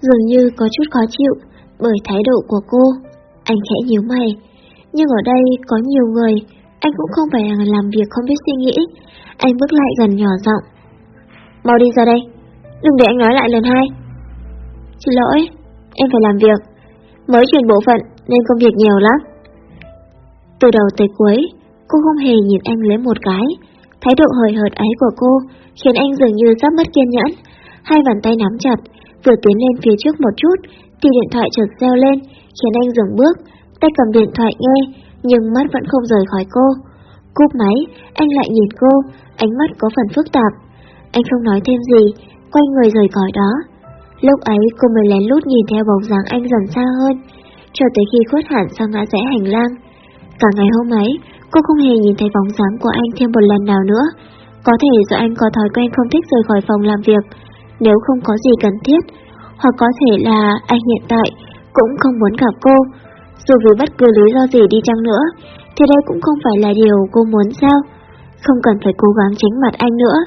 Dường như có chút khó chịu bởi thái độ của cô. Anh khẽ nhíu mày. Nhưng ở đây có nhiều người, anh cũng không phải là làm việc không biết suy nghĩ. Anh bước lại gần nhỏ giọng. Mau đi ra đây, đừng để anh nói lại lần hai. Xin lỗi, em phải làm việc. Mới chuyển bộ phận nên công việc nhiều lắm. Từ đầu tới cuối, cô không hề nhìn anh lấy một cái. Thái độ hời hợt ấy của cô khiến anh dường như sắp mất kiên nhẫn. Hai bàn tay nắm chặt, vừa tiến lên phía trước một chút, thì điện thoại chợt reo lên, khiến anh dừng bước, tay cầm điện thoại nghe, nhưng mắt vẫn không rời khỏi cô. Cúp máy, anh lại nhìn cô, ánh mắt có phần phức tạp. Anh không nói thêm gì, quay người rời khỏi đó. Lúc ấy cô mới lén lút nhìn theo bóng dáng anh dần xa hơn, cho tới khi khuất hẳn sang ngã rẽ hành lang. Cả ngày hôm ấy, cô không hề nhìn thấy bóng dáng của anh thêm một lần nào nữa. Có thể do anh có thói quen không thích rời khỏi phòng làm việc, nếu không có gì cần thiết, hoặc có thể là anh hiện tại cũng không muốn gặp cô. Dù vì bất cứ lý do gì đi chăng nữa, thì đây cũng không phải là điều cô muốn sao. Không cần phải cố gắng tránh mặt anh nữa.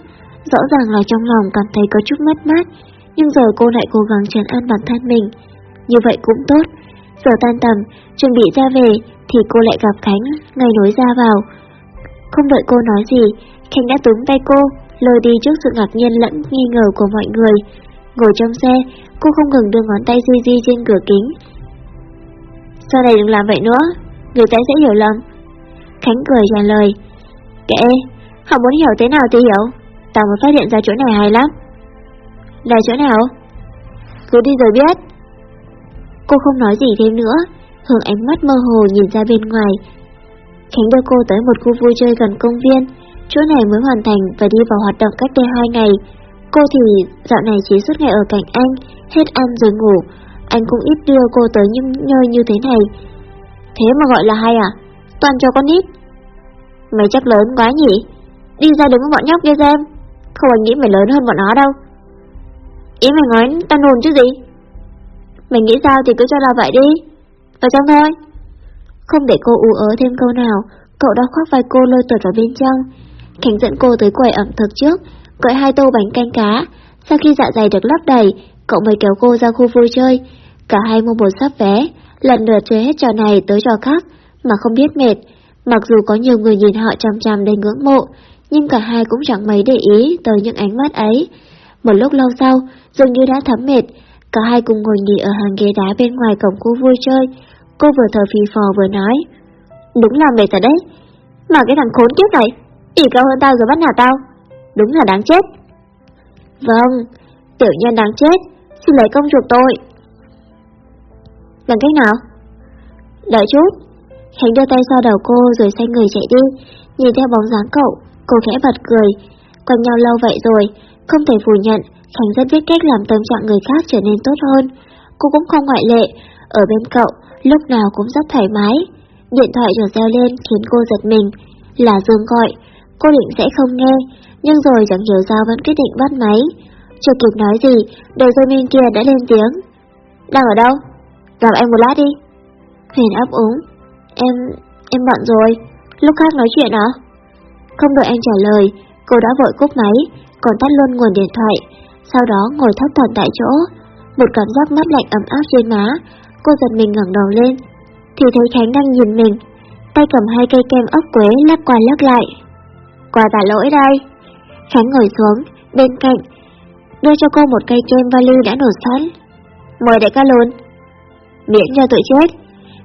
Rõ ràng là trong lòng cảm thấy có chút mất mát, nhưng giờ cô lại cố gắng trấn an bản thân mình. Như vậy cũng tốt. Giờ tan tầm, chuẩn bị ra về, thì cô lại gặp Khánh, ngay nối ra vào. Không đợi cô nói gì, Khánh đã túm tay cô, lôi đi trước sự ngạc nhiên lẫn nghi ngờ của mọi người. Ngồi trong xe, cô không ngừng đưa ngón tay di di trên cửa kính. Sau này đừng làm vậy nữa, người ta sẽ hiểu lầm. Khánh cười trả lời. Kệ, họ muốn hiểu thế nào thì hiểu, tao mới phát hiện ra chỗ này hay lắm. Là chỗ nào? Cứ đi rồi biết. Cô không nói gì thêm nữa, hướng ánh mắt mơ hồ nhìn ra bên ngoài. Khánh đưa cô tới một khu vui chơi gần công viên, chỗ này mới hoàn thành và đi vào hoạt động cách đây hai ngày. Cô thì dạo này chỉ suốt ngày ở cạnh anh, hết ăn rồi ngủ. Anh cũng ít đưa cô tới những nơi như thế này. Thế mà gọi là hay à? Toàn cho con ít. Mày chắc lớn quá nhỉ? Đi ra đứng với bọn nhóc kia xem. Không anh nghĩ mày lớn hơn bọn nó đâu. Ý mày nói tao nồn chứ gì? Mày nghĩ sao thì cứ cho là vậy đi. Vào trong thôi. Không để cô ú ớ thêm câu nào, cậu đã khoác vai cô lôi tuột vào bên trong. Khánh dẫn cô tới quầy ẩm thực trước, gọi hai tô bánh canh cá. Sau khi dạ dày được lấp đầy, cậu mới kéo cô ra khu vui chơi. Cả hai mua một sắp vé, lần lượt chơi hết trò này tới trò khác, mà không biết mệt. Mặc dù có nhiều người nhìn họ chăm chăm đầy ngưỡng mộ, nhưng cả hai cũng chẳng mấy để ý tới những ánh mắt ấy. Một lúc lâu sau, dường như đã thấm mệt, cả hai cùng ngồi nghỉ ở hàng ghế đá bên ngoài cổng khu vui chơi. Cô vừa thở phì phò vừa nói, đúng là mệt rồi đấy, mà cái thằng khốn kiếp này, ỉ cao hơn tao rồi bắt nạt tao, đúng là đáng chết. Vâng, tiểu nhân đáng chết, xin lấy công chuộc tôi. Bằng cách nào? Đợi chút. Khánh đưa tay xoa đầu cô rồi xoay người chạy đi, nhìn theo bóng dáng cậu, cô khẽ bật cười. Quanh nhau lâu vậy rồi, không thể phủ nhận, Khánh rất biết cách làm tâm trạng người khác trở nên tốt hơn. Cô cũng không ngoại lệ, ở bên cậu, lúc nào cũng rất thoải mái. Điện thoại trở reo lên khiến cô giật mình, là Dương gọi. Cô định sẽ không nghe, nhưng rồi chẳng hiểu sao vẫn quyết định bắt máy. Chưa kịp nói gì, đầu dây bên kia đã lên tiếng. Đang ở đâu? Gặp em một lát đi. Huyền ấp úng. Em... em bận rồi. Lúc khác nói chuyện hả? Không đợi anh trả lời, cô đã vội cúp máy, còn tắt luôn nguồn điện thoại. Sau đó ngồi thấp thần tại chỗ. Một cảm giác mát lạnh ấm áp trên má, cô giật mình ngẩng đầu lên. Thì thấy Khánh đang nhìn mình, tay cầm hai cây kem ốc quế lắc qua lắc lại quả tạ lỗi đây. Khánh ngồi xuống, bên cạnh, đưa cho cô một cây kem vali đã nổ sẵn. Mời đại ca luôn. Miễn cho tụi chết.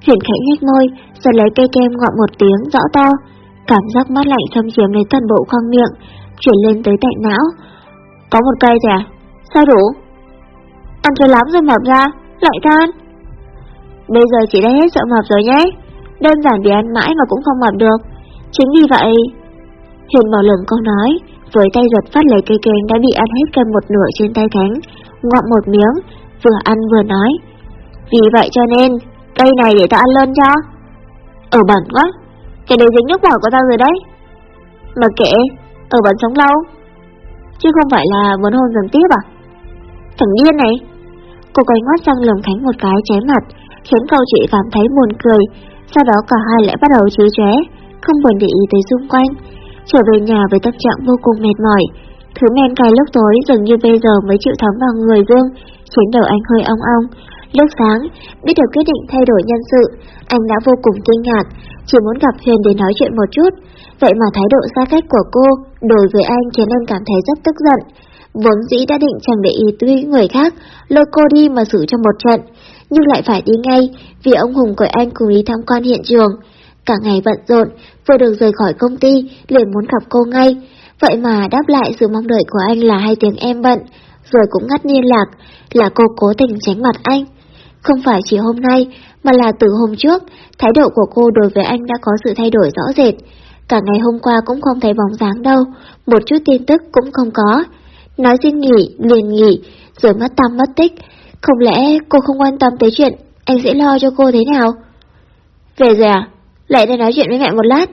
Huyền khẽ nhếch môi, rồi lấy cây kem ngọn một tiếng rõ to. Cảm giác mát lạnh xâm chiếm lấy toàn bộ khoang miệng, chuyển lên tới tại não. Có một cây rồi à? Sao đủ? Ăn cho lắm rồi mập ra, lại than. Bây giờ chị đã hết sợ mập rồi nhé. Đơn giản vì ăn mãi mà cũng không mập được. Chính vì vậy... Huyền bảo lửng câu nói, với tay giật phát lấy cây kem đã bị ăn hết kem một nửa trên tay thánh ngọn một miếng, vừa ăn vừa nói. Vì vậy cho nên, cây này để tao ăn lên cho. Ở bẩn quá, cái đấy dính nước bọt của tao rồi đấy. Mà kệ, ở bẩn sống lâu. Chứ không phải là muốn hôn dần tiếp à? Thằng điên này. Cô quay ngoắt sang lồng Khánh một cái chém mặt, khiến cậu chị cảm thấy buồn cười. Sau đó cả hai lại bắt đầu chú chóe, không buồn để ý tới xung quanh. Trở về nhà với tâm trạng vô cùng mệt mỏi. Thứ men cay lúc tối dường như bây giờ mới chịu thấm vào người Dương, khiến đầu anh hơi ong ong. Lúc sáng, biết được quyết định thay đổi nhân sự, anh đã vô cùng kinh ngạc, chỉ muốn gặp Huyền để nói chuyện một chút. Vậy mà thái độ xa cách của cô đối với anh khiến anh cảm thấy rất tức giận. Vốn dĩ đã định chẳng để ý tới người khác, lôi cô đi mà xử cho một trận, nhưng lại phải đi ngay vì ông Hùng gọi anh cùng đi tham quan hiện trường. Cả ngày bận rộn, vừa được rời khỏi công ty, liền muốn gặp cô ngay. Vậy mà đáp lại sự mong đợi của anh là hai tiếng em bận, rồi cũng ngắt liên lạc, là cô cố tình tránh mặt anh. Không phải chỉ hôm nay, mà là từ hôm trước, thái độ của cô đối với anh đã có sự thay đổi rõ rệt. Cả ngày hôm qua cũng không thấy bóng dáng đâu, một chút tin tức cũng không có. Nói xin nghỉ, liền nghỉ, rồi mất tâm mất tích. Không lẽ cô không quan tâm tới chuyện anh sẽ lo cho cô thế nào? Về rồi à? Lại đây nói chuyện với mẹ một lát.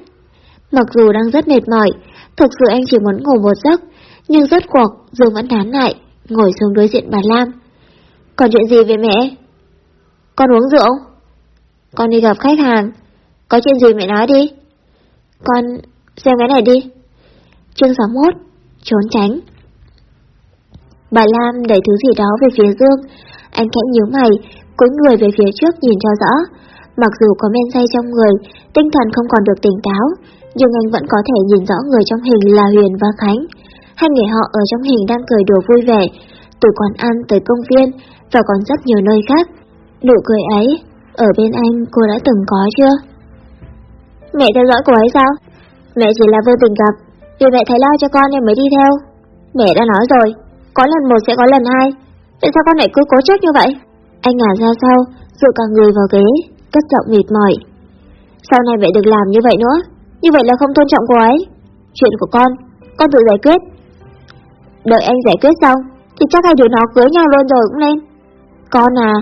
Mặc dù đang rất mệt mỏi, thực sự anh chỉ muốn ngủ một giấc, nhưng rốt cuộc Dương vẫn nán lại, ngồi xuống đối diện bà Lam. Còn chuyện gì về mẹ? Con uống rượu? Con đi gặp khách hàng. Có chuyện gì mẹ nói đi. Con xem cái này đi. Chương 61 Trốn tránh Bà Lam đẩy thứ gì đó về phía Dương. Anh khẽ nhíu mày, cúi người về phía trước nhìn cho rõ. Mặc dù có men say trong người, tinh thần không còn được tỉnh táo, nhưng anh vẫn có thể nhìn rõ người trong hình là Huyền và Khánh. Hai người họ ở trong hình đang cười đùa vui vẻ, từ quán ăn tới công viên và còn rất nhiều nơi khác. Nụ cười ấy, ở bên anh cô đã từng có chưa? Mẹ theo dõi cô ấy sao? Mẹ chỉ là vô tình gặp, vì mẹ thấy lo cho con nên mới đi theo. Mẹ đã nói rồi, có lần một sẽ có lần hai. Tại sao con lại cứ cố chấp như vậy? Anh ngả ra sau, dựa cả người vào ghế, cất giọng mệt mỏi. Sau này mẹ đừng làm như vậy nữa, như vậy là không tôn trọng cô ấy. Chuyện của con, con tự giải quyết. Đợi anh giải quyết xong, thì chắc hai đứa nó cưới nhau luôn rồi cũng nên. Con à,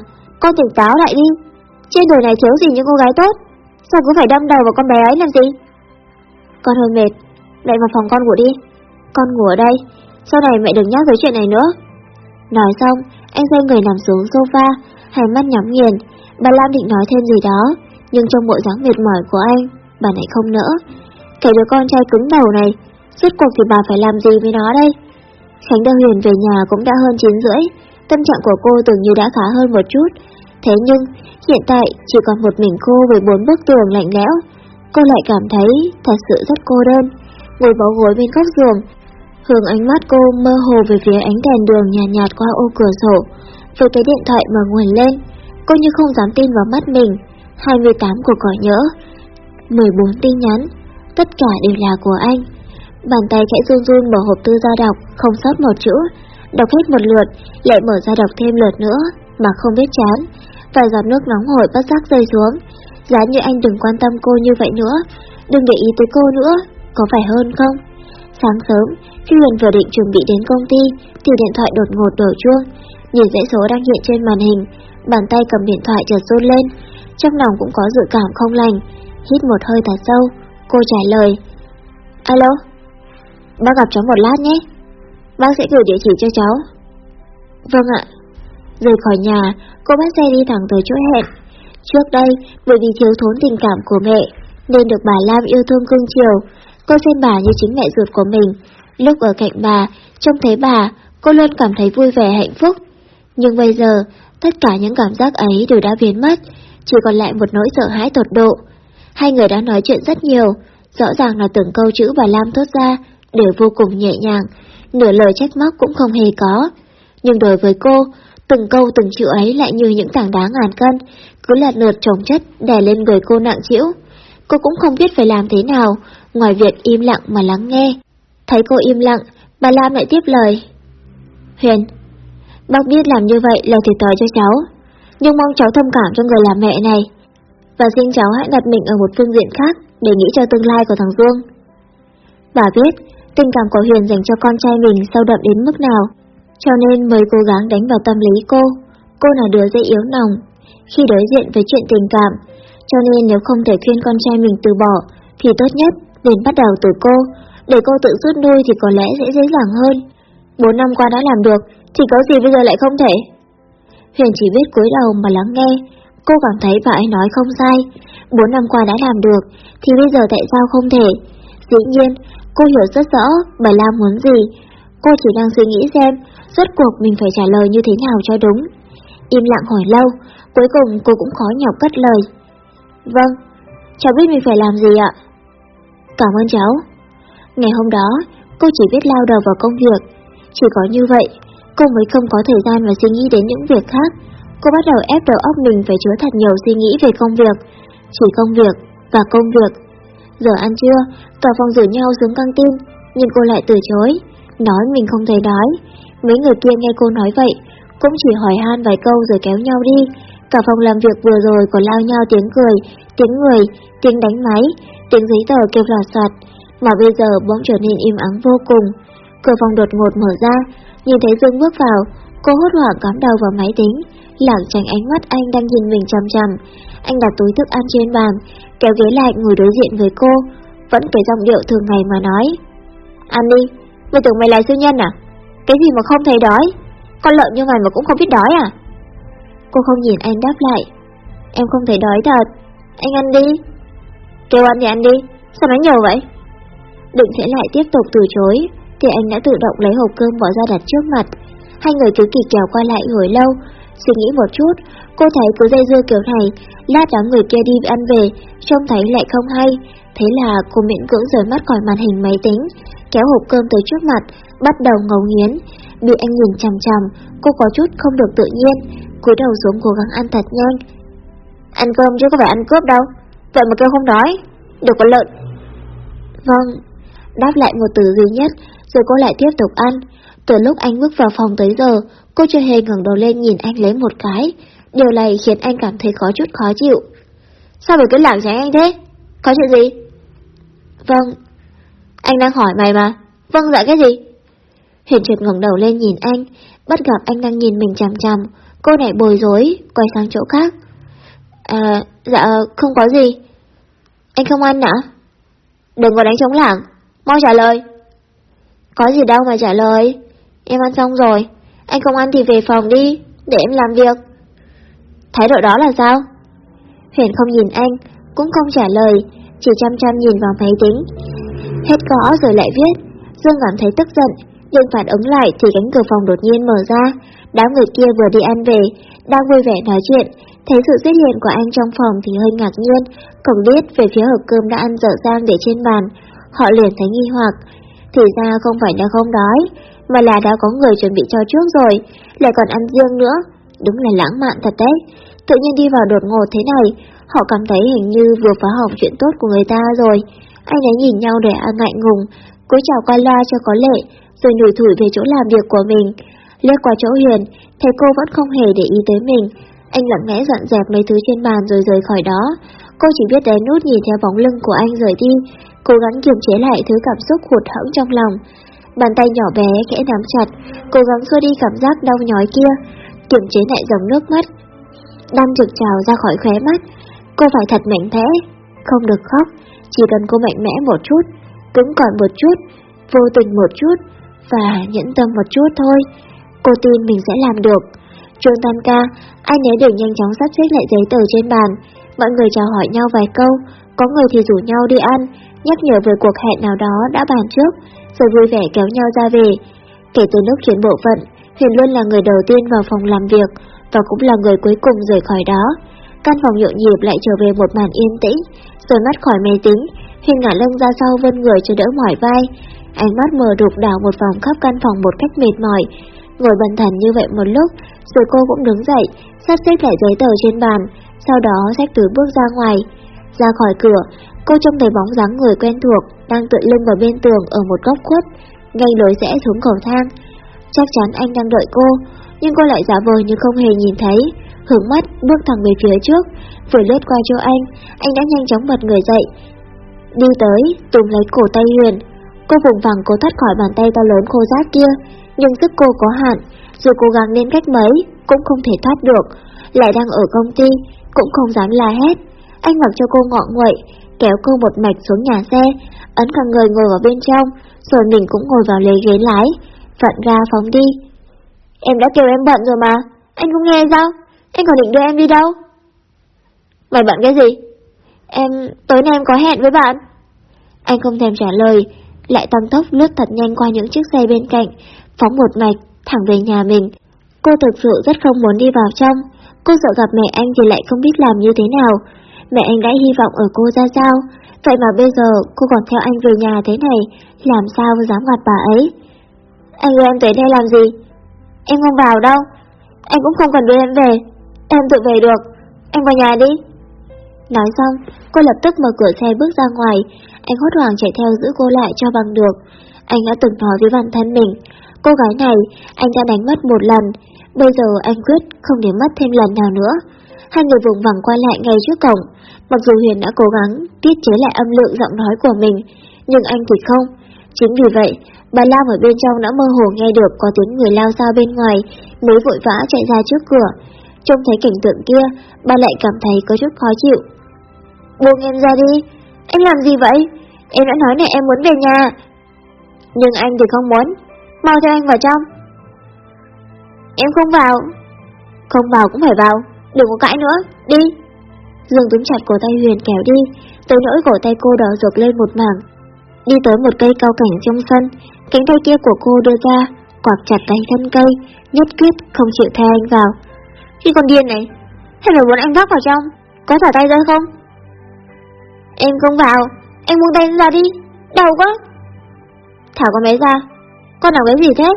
con tỉnh táo lại đi. Trên đời này thiếu gì những cô gái tốt, sao cứ phải đâm đầu vào con bé ấy làm gì? Con hơi mệt, lại vào phòng con ngủ đi. Con ngủ ở đây, sau này mẹ đừng nhắc tới chuyện này nữa. Nói xong, anh xoay người nằm xuống sofa, hai mắt nhắm nghiền. Bà Lam định nói thêm gì đó, nhưng trong bộ dáng mệt mỏi của anh, bà này không nỡ. Cái đứa con trai cứng đầu này, suốt cuộc thì bà phải làm gì với nó đây? Khánh Đăng Huyền về nhà cũng đã hơn 9 rưỡi, tâm trạng của cô tưởng như đã khá hơn một chút. Thế nhưng, hiện tại chỉ còn một mình cô với bốn bức tường lạnh lẽo. Cô lại cảm thấy thật sự rất cô đơn, ngồi bó gối bên góc giường, Hướng ánh mắt cô mơ hồ về phía ánh đèn đường nhạt, nhạt qua ô cửa sổ, với cái điện thoại mà nguồn lên. Cô như không dám tin vào mắt mình. 28 cuộc gọi nhỡ, 14 tin nhắn, tất cả đều là của anh. Bàn tay khẽ run run mở hộp thư ra đọc, không sót một chữ. Đọc hết một lượt, lại mở ra đọc thêm lượt nữa, mà không biết chán. Vài giọt nước nóng hổi bất giác rơi xuống. Giá như anh đừng quan tâm cô như vậy nữa, đừng để ý tới cô nữa, có phải hơn không? Sáng sớm, khi Huyền vừa định chuẩn bị đến công ty, thì điện thoại đột ngột đổ chuông. Nhìn dãy số đang hiện trên màn hình, bàn tay cầm điện thoại chợt run lên. Trong lòng cũng có dự cảm không lành. Hít một hơi thật sâu, cô trả lời. Alo? Bác gặp cháu một lát nhé. Bác sẽ gửi địa chỉ cho cháu. Vâng ạ. Rời khỏi nhà, cô bắt xe đi thẳng tới chỗ hẹn. Trước đây, bởi vì thiếu thốn tình cảm của mẹ, nên được bà Lam yêu thương cưng chiều, Cô xem bà như chính mẹ ruột của mình. Lúc ở cạnh bà, trông thấy bà, cô luôn cảm thấy vui vẻ hạnh phúc. Nhưng bây giờ, tất cả những cảm giác ấy đều đã biến mất, chỉ còn lại một nỗi sợ hãi tột độ. Hai người đã nói chuyện rất nhiều, rõ ràng là từng câu chữ bà Lam thốt ra đều vô cùng nhẹ nhàng, nửa lời trách móc cũng không hề có. Nhưng đối với cô, từng câu từng chữ ấy lại như những tảng đá ngàn cân, cứ lật lượt chồng chất đè lên người cô nặng chịu. Cô cũng không biết phải làm thế nào, ngoài việc im lặng mà lắng nghe. Thấy cô im lặng, bà Lam lại tiếp lời. Huyền, bác biết làm như vậy là thiệt thòi cho cháu, nhưng mong cháu thông cảm cho người làm mẹ này. Và xin cháu hãy đặt mình ở một phương diện khác để nghĩ cho tương lai của thằng Dương. Bà biết tình cảm của Huyền dành cho con trai mình sâu đậm đến mức nào, cho nên mới cố gắng đánh vào tâm lý cô. Cô là đứa dễ yếu nòng, khi đối diện với chuyện tình cảm, cho nên nếu không thể khuyên con trai mình từ bỏ, thì tốt nhất nên bắt đầu từ cô, để cô tự rút nuôi thì có lẽ sẽ dễ dàng hơn. Bốn năm qua đã làm được, thì có gì bây giờ lại không thể? Huyền chỉ biết cúi đầu mà lắng nghe, cô cảm thấy bà ấy nói không sai. Bốn năm qua đã làm được, thì bây giờ tại sao không thể? Dĩ nhiên, cô hiểu rất rõ bà Lam muốn gì. Cô chỉ đang suy nghĩ xem, rốt cuộc mình phải trả lời như thế nào cho đúng. Im lặng hỏi lâu, cuối cùng cô cũng khó nhọc cất lời. Vâng, cháu biết mình phải làm gì ạ? Cảm ơn cháu. Ngày hôm đó, cô chỉ biết lao đầu vào công việc. Chỉ có như vậy, cô mới không có thời gian và suy nghĩ đến những việc khác. Cô bắt đầu ép đầu óc mình phải chứa thật nhiều suy nghĩ về công việc. Chỉ công việc và công việc. Giờ ăn trưa, cả phòng rủ nhau xuống căng tin, nhưng cô lại từ chối, nói mình không thấy đói. Mấy người kia nghe cô nói vậy, cũng chỉ hỏi han vài câu rồi kéo nhau đi. Cả phòng làm việc vừa rồi còn lao nhau tiếng cười, tiếng người, tiếng đánh máy, tiếng giấy tờ kêu lò soạt, mà bây giờ bỗng trở nên im ắng vô cùng. Cửa phòng đột ngột mở ra, nhìn thấy Dương bước vào, cô hốt hoảng cắm đầu vào máy tính, lảng tránh ánh mắt anh đang nhìn mình chằm chằm. Anh đặt túi thức ăn trên bàn, kéo ghế lại ngồi đối diện với cô, vẫn cái giọng điệu thường ngày mà nói. Ăn đi, mày tưởng mày là siêu nhân à? Cái gì mà không thấy đói? Con lợn như mày mà cũng không biết đói à? Cô không nhìn anh đáp lại. Em không thấy đói thật. Anh ăn đi. Kêu ăn thì ăn đi. Sao nói nhiều vậy? Định sẽ lại tiếp tục từ chối, thì anh đã tự động lấy hộp cơm bỏ ra đặt trước mặt. Hai người cứ kỳ kèo qua lại hồi lâu, suy nghĩ một chút, cô thấy cứ dây dưa kiểu này, lát đám người kia đi ăn về, trông thấy lại không hay. Thế là cô miễn cưỡng rời mắt khỏi màn hình máy tính, kéo hộp cơm tới trước mặt, bắt đầu ngấu nghiến. Bị anh nhìn chằm chằm, cô có chút không được tự nhiên, cúi đầu xuống cố gắng ăn thật nhanh. Ăn cơm chứ có phải ăn cướp đâu, vậy mà kêu không đói, được có lợn. Vâng, đáp lại một từ duy nhất, rồi cô lại tiếp tục ăn. Từ lúc anh bước vào phòng tới giờ, cô chưa hề ngẩng đầu lên nhìn anh lấy một cái. Điều này khiến anh cảm thấy có chút khó chịu. Sao mày cứ lảng tránh anh thế? Có chuyện gì? Vâng. Anh đang hỏi mày mà. Vâng dạ cái gì? Huyền trượt ngẩng đầu lên nhìn anh, bắt gặp anh đang nhìn mình chằm chằm. Cô này bồi rối, quay sang chỗ khác. À, dạ không có gì. Anh không ăn hả? Đừng có đánh trống lảng, mau trả lời. Có gì đâu mà trả lời. Em ăn xong rồi, anh không ăn thì về phòng đi, để em làm việc. Thái độ đó là sao? Huyền không nhìn anh, cũng không trả lời, chỉ chăm chăm nhìn vào máy tính. Hết gõ rồi lại viết, Dương cảm thấy tức giận, nhưng phản ứng lại thì cánh cửa phòng đột nhiên mở ra. Đám người kia vừa đi ăn về, đang vui vẻ nói chuyện, thấy sự xuất hiện của anh trong phòng thì hơi ngạc nhiên, cổng biết về phía hộp cơm đã ăn dở dang để trên bàn. Họ liền thấy nghi hoặc, thì ra không phải là không đói, mà là đã có người chuẩn bị cho trước rồi, lại còn ăn riêng nữa. Đúng là lãng mạn thật đấy. Tự nhiên đi vào đột ngột thế này, họ cảm thấy hình như vừa phá hỏng chuyện tốt của người ta rồi. Anh ấy nhìn nhau để ăn ngại ngùng, cúi chào qua loa cho có lệ, rồi nhủi thủi về chỗ làm việc của mình. lê qua chỗ Huyền, thấy cô vẫn không hề để ý tới mình. Anh lặng lẽ dọn dẹp mấy thứ trên bàn rồi rời khỏi đó. Cô chỉ biết đến nút nhìn theo bóng lưng của anh rời đi, cố gắng kiềm chế lại thứ cảm xúc hụt hẫng trong lòng. Bàn tay nhỏ bé khẽ nắm chặt, cố gắng xua đi cảm giác đau nhói kia, kiềm chế lại dòng nước mắt. Đang trực trào ra khỏi khóe mắt, cô phải thật mạnh mẽ, không được khóc, chỉ cần cô mạnh mẽ một chút, cứng cỏi một chút, vô tình một chút và nhẫn tâm một chút thôi. Cô tin mình sẽ làm được. Trường tan ca, anh ấy đều nhanh chóng sắp xếp lại giấy tờ trên bàn. Mọi người chào hỏi nhau vài câu, có người thì rủ nhau đi ăn, nhắc nhở về cuộc hẹn nào đó đã bàn trước, rồi vui vẻ kéo nhau ra về. Kể từ lúc chuyển bộ phận, Huyền luôn là người đầu tiên vào phòng làm việc và cũng là người cuối cùng rời khỏi đó. Căn phòng nhộn nhịp lại trở về một màn yên tĩnh, rồi mắt khỏi máy tính, Huyền ngả lưng ra sau vươn người cho đỡ mỏi vai. Ánh mắt mờ đục đảo một vòng khắp căn phòng một cách mệt mỏi. Ngồi bần thần như vậy một lúc, rồi cô cũng đứng dậy, sắp xếp lại giấy tờ trên bàn, sau đó xách túi bước ra ngoài. Ra khỏi cửa, cô trông thấy bóng dáng người quen thuộc đang tựa lưng vào bên tường ở một góc khuất, ngay lối rẽ xuống cầu thang. Chắc chắn anh đang đợi cô, nhưng cô lại giả vờ như không hề nhìn thấy, hướng mắt bước thẳng về phía trước, vừa lướt qua chỗ anh, anh đã nhanh chóng bật người dậy. Đi tới, túm lấy cổ tay Huyền, cô vùng vằng cố thoát khỏi bàn tay to lớn khô rác kia, nhưng sức cô có hạn, dù cố gắng đến cách mấy cũng không thể thoát được, lại đang ở công ty, cũng không dám la hét. Anh mặc cho cô ngọ nguậy, kéo cô một mạch xuống nhà xe, ấn cả người ngồi vào bên trong, rồi mình cũng ngồi vào lấy ghế lái, vặn ra phóng đi. Em đã kêu em bận rồi mà, anh không nghe sao? Anh còn định đưa em đi đâu? Mày bận cái gì? Em, tối nay em có hẹn với bạn. Anh không thèm trả lời, lại tăng tốc lướt thật nhanh qua những chiếc xe bên cạnh, phóng một mạch, thẳng về nhà mình. Cô thực sự rất không muốn đi vào trong, cô sợ gặp mẹ anh thì lại không biết làm như thế nào. Mẹ anh đã hy vọng ở cô ra sao, vậy mà bây giờ cô còn theo anh về nhà thế này, làm sao dám gặp bà ấy. Anh đưa em tới đây làm gì? Em không vào đâu, anh cũng không cần đưa em về, em tự về được, em vào nhà đi. Nói xong, cô lập tức mở cửa xe bước ra ngoài, anh hốt hoảng chạy theo giữ cô lại cho bằng được. Anh đã từng nói với bản thân mình, cô gái này anh đã đánh mất một lần, bây giờ anh quyết không để mất thêm lần nào nữa. Hai người vùng vằng quay lại ngay trước cổng, mặc dù Huyền đã cố gắng tiết chế lại âm lượng giọng nói của mình, nhưng anh thì không. Chính vì vậy, bà Lam ở bên trong đã mơ hồ nghe được có tiếng người lao sao bên ngoài, mới vội vã chạy ra trước cửa. Trông thấy cảnh tượng kia, bà lại cảm thấy có chút khó chịu. Buông em ra đi, anh làm gì vậy? Em đã nói này em muốn về nhà. Nhưng anh thì không muốn, mau cho anh vào trong. Em không vào. Không vào cũng phải vào, đừng có cãi nữa, đi. Dương túm chặt cổ tay Huyền kéo đi, tới nỗi cổ tay cô đỏ rực lên một mảng. Đi tới một cây cao cảnh trong sân, cánh tay kia của cô đưa ra, quạt chặt tay thân cây, nhất quyết không chịu theo anh vào. Khi con điên này, hay là muốn anh góc vào trong, có thả tay ra không? Em không vào, em buông tay ra đi, đau quá. Thả con bé ra, con làm cái gì thế?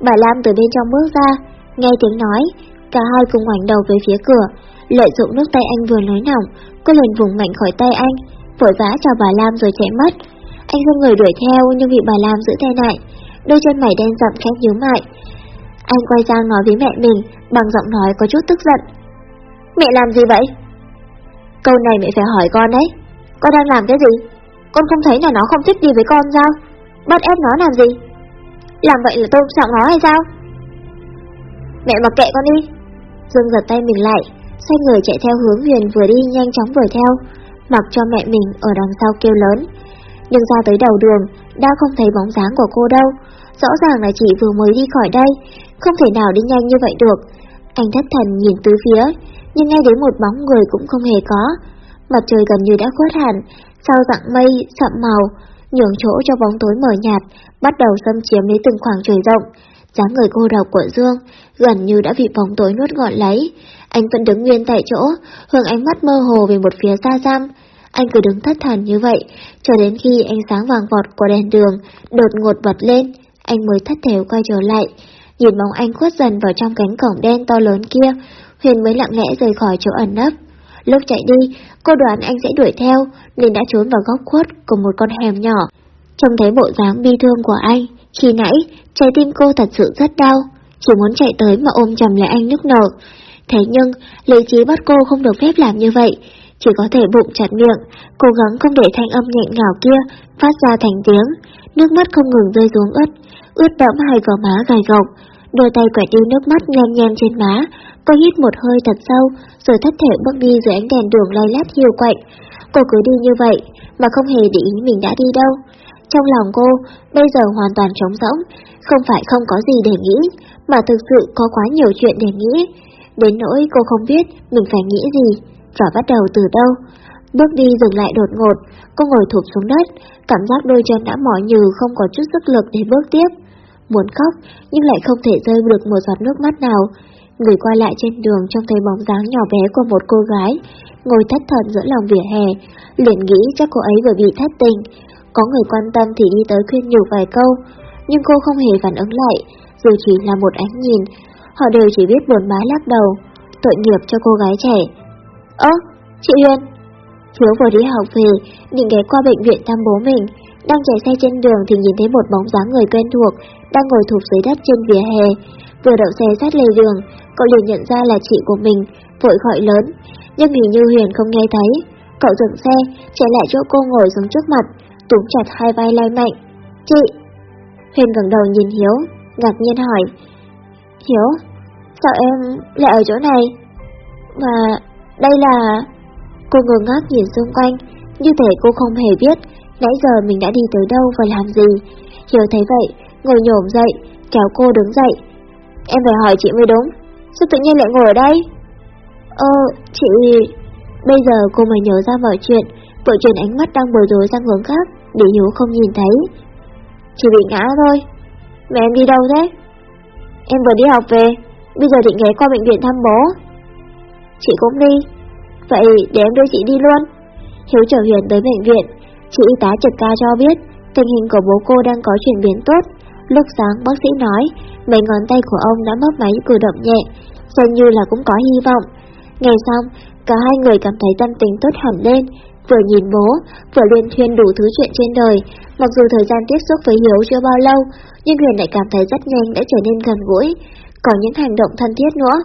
Bà Lam từ bên trong bước ra, nghe tiếng nói, cả hai cùng ngoảnh đầu về phía cửa, lợi dụng nước tay anh vừa nói nỏng, cô liền vùng mạnh khỏi tay anh, vội vã chào bà Lam rồi chạy mất. Anh không người đuổi theo nhưng bị bà Lam giữ tay lại, đôi chân mày đen rậm khẽ nhíu lại. Anh quay sang nói với mẹ mình bằng giọng nói có chút tức giận. Mẹ làm gì vậy? Câu này mẹ phải hỏi con đấy. Con đang làm cái gì? Con không thấy là nó không thích đi với con sao? Bắt ép nó làm gì? Làm vậy là tôn trọng nó hay sao? Mẹ mặc kệ con đi. Dương giật tay mình lại, xoay người chạy theo hướng Huyền vừa đi nhanh chóng vừa theo, mặc cho mẹ mình ở đằng sau kêu lớn. Nhưng ra tới đầu đường, đã không thấy bóng dáng của cô đâu. Rõ ràng là chị vừa mới đi khỏi đây, không thể nào đi nhanh như vậy được. Anh thất thần nhìn tứ phía, nhưng ngay đến một bóng người cũng không hề có. Mặt trời gần như đã khuất hẳn, sau dạng mây sậm màu, nhường chỗ cho bóng tối mờ nhạt, bắt đầu xâm chiếm lấy từng khoảng trời rộng dáng người cô độc của Dương gần như đã bị bóng tối nuốt gọn lấy. Anh vẫn đứng nguyên tại chỗ, hướng ánh mắt mơ hồ về một phía xa xăm. Anh cứ đứng thất thần như vậy, cho đến khi ánh sáng vàng vọt của đèn đường đột ngột bật lên, anh mới thất thểu quay trở lại. Nhìn bóng anh khuất dần vào trong cánh cổng đen to lớn kia, Huyền mới lặng lẽ rời khỏi chỗ ẩn nấp. Lúc chạy đi, cô đoán anh sẽ đuổi theo, nên đã trốn vào góc khuất của một con hẻm nhỏ. Trông thấy bộ dáng bi thương của anh, khi nãy, trái tim cô thật sự rất đau, chỉ muốn chạy tới mà ôm chầm lại anh nức nở. Thế nhưng, lý trí bắt cô không được phép làm như vậy, chỉ có thể bụng chặt miệng, cố gắng không để thanh âm nhẹ ngào kia phát ra thành tiếng, nước mắt không ngừng rơi xuống ướt, ướt đẫm hai gò má gầy gộc, đôi tay quẹt đi nước mắt nhem nhem trên má, cô hít một hơi thật sâu, rồi thất thể bước đi dưới ánh đèn đường lay lát hiu quạnh. Cô cứ đi như vậy, mà không hề để ý mình đã đi đâu. Trong lòng cô, bây giờ hoàn toàn trống rỗng, không phải không có gì để nghĩ, mà thực sự có quá nhiều chuyện để nghĩ. Đến nỗi cô không biết mình phải nghĩ gì, và bắt đầu từ đâu. Bước đi dừng lại đột ngột, cô ngồi thụp xuống đất, cảm giác đôi chân đã mỏi nhừ không có chút sức lực để bước tiếp. Muốn khóc, nhưng lại không thể rơi được một giọt nước mắt nào. Người qua lại trên đường trông thấy bóng dáng nhỏ bé của một cô gái, ngồi thất thần giữa lòng vỉa hè, liền nghĩ chắc cô ấy vừa bị thất tình. Có người quan tâm thì đi tới khuyên nhủ vài câu, nhưng cô không hề phản ứng lại, dù chỉ là một ánh nhìn, họ đều chỉ biết buồn bã lắc đầu, tội nghiệp cho cô gái trẻ. Ơ, chị Huyền! Hiếu vừa đi học về, định ghé qua bệnh viện thăm bố mình, đang chạy xe trên đường thì nhìn thấy một bóng dáng người quen thuộc, đang ngồi thụp dưới đất trên vỉa hè. Vừa đậu xe sát lề đường, cậu liền nhận ra là chị của mình, vội gọi lớn, nhưng hình như Huyền không nghe thấy. Cậu dừng xe, chạy lại chỗ cô ngồi xuống trước mặt, túm chặt hai vai lai mạnh. Chị! Huyền ngẩng đầu nhìn Hiếu, ngạc nhiên hỏi. Hiếu, sao em lại ở chỗ này? Mà đây là... Cô ngơ ngác nhìn xung quanh, như thể cô không hề biết nãy giờ mình đã đi tới đâu và làm gì. Hiếu thấy vậy, ngồi nhổm dậy, kéo cô đứng dậy. Em phải hỏi chị mới đúng, sao tự nhiên lại ngồi ở đây? Ờ, chị... Bây giờ cô mới nhớ ra mọi chuyện, vội chuyển ánh mắt đang bối rối sang hướng khác, để Hiếu không nhìn thấy. Chỉ bị ngã thôi. Mẹ em đi đâu thế? Em vừa đi học về, bây giờ định ghé qua bệnh viện thăm bố. Chị cũng đi. Vậy để em đưa chị đi luôn. Hiếu chở Huyền tới bệnh viện, chị y tá trực ca cho biết tình hình của bố cô đang có chuyển biến tốt. Lúc sáng bác sĩ nói, mấy ngón tay của ông đã mất máy cử động nhẹ, Xem như là cũng có hy vọng. Nghe xong, cả hai người cảm thấy tâm tình tốt hẳn lên, vừa nhìn bố, vừa liên thuyên đủ thứ chuyện trên đời. Mặc dù thời gian tiếp xúc với Hiếu chưa bao lâu, nhưng Huyền lại cảm thấy rất nhanh đã trở nên gần gũi, có những hành động thân thiết nữa.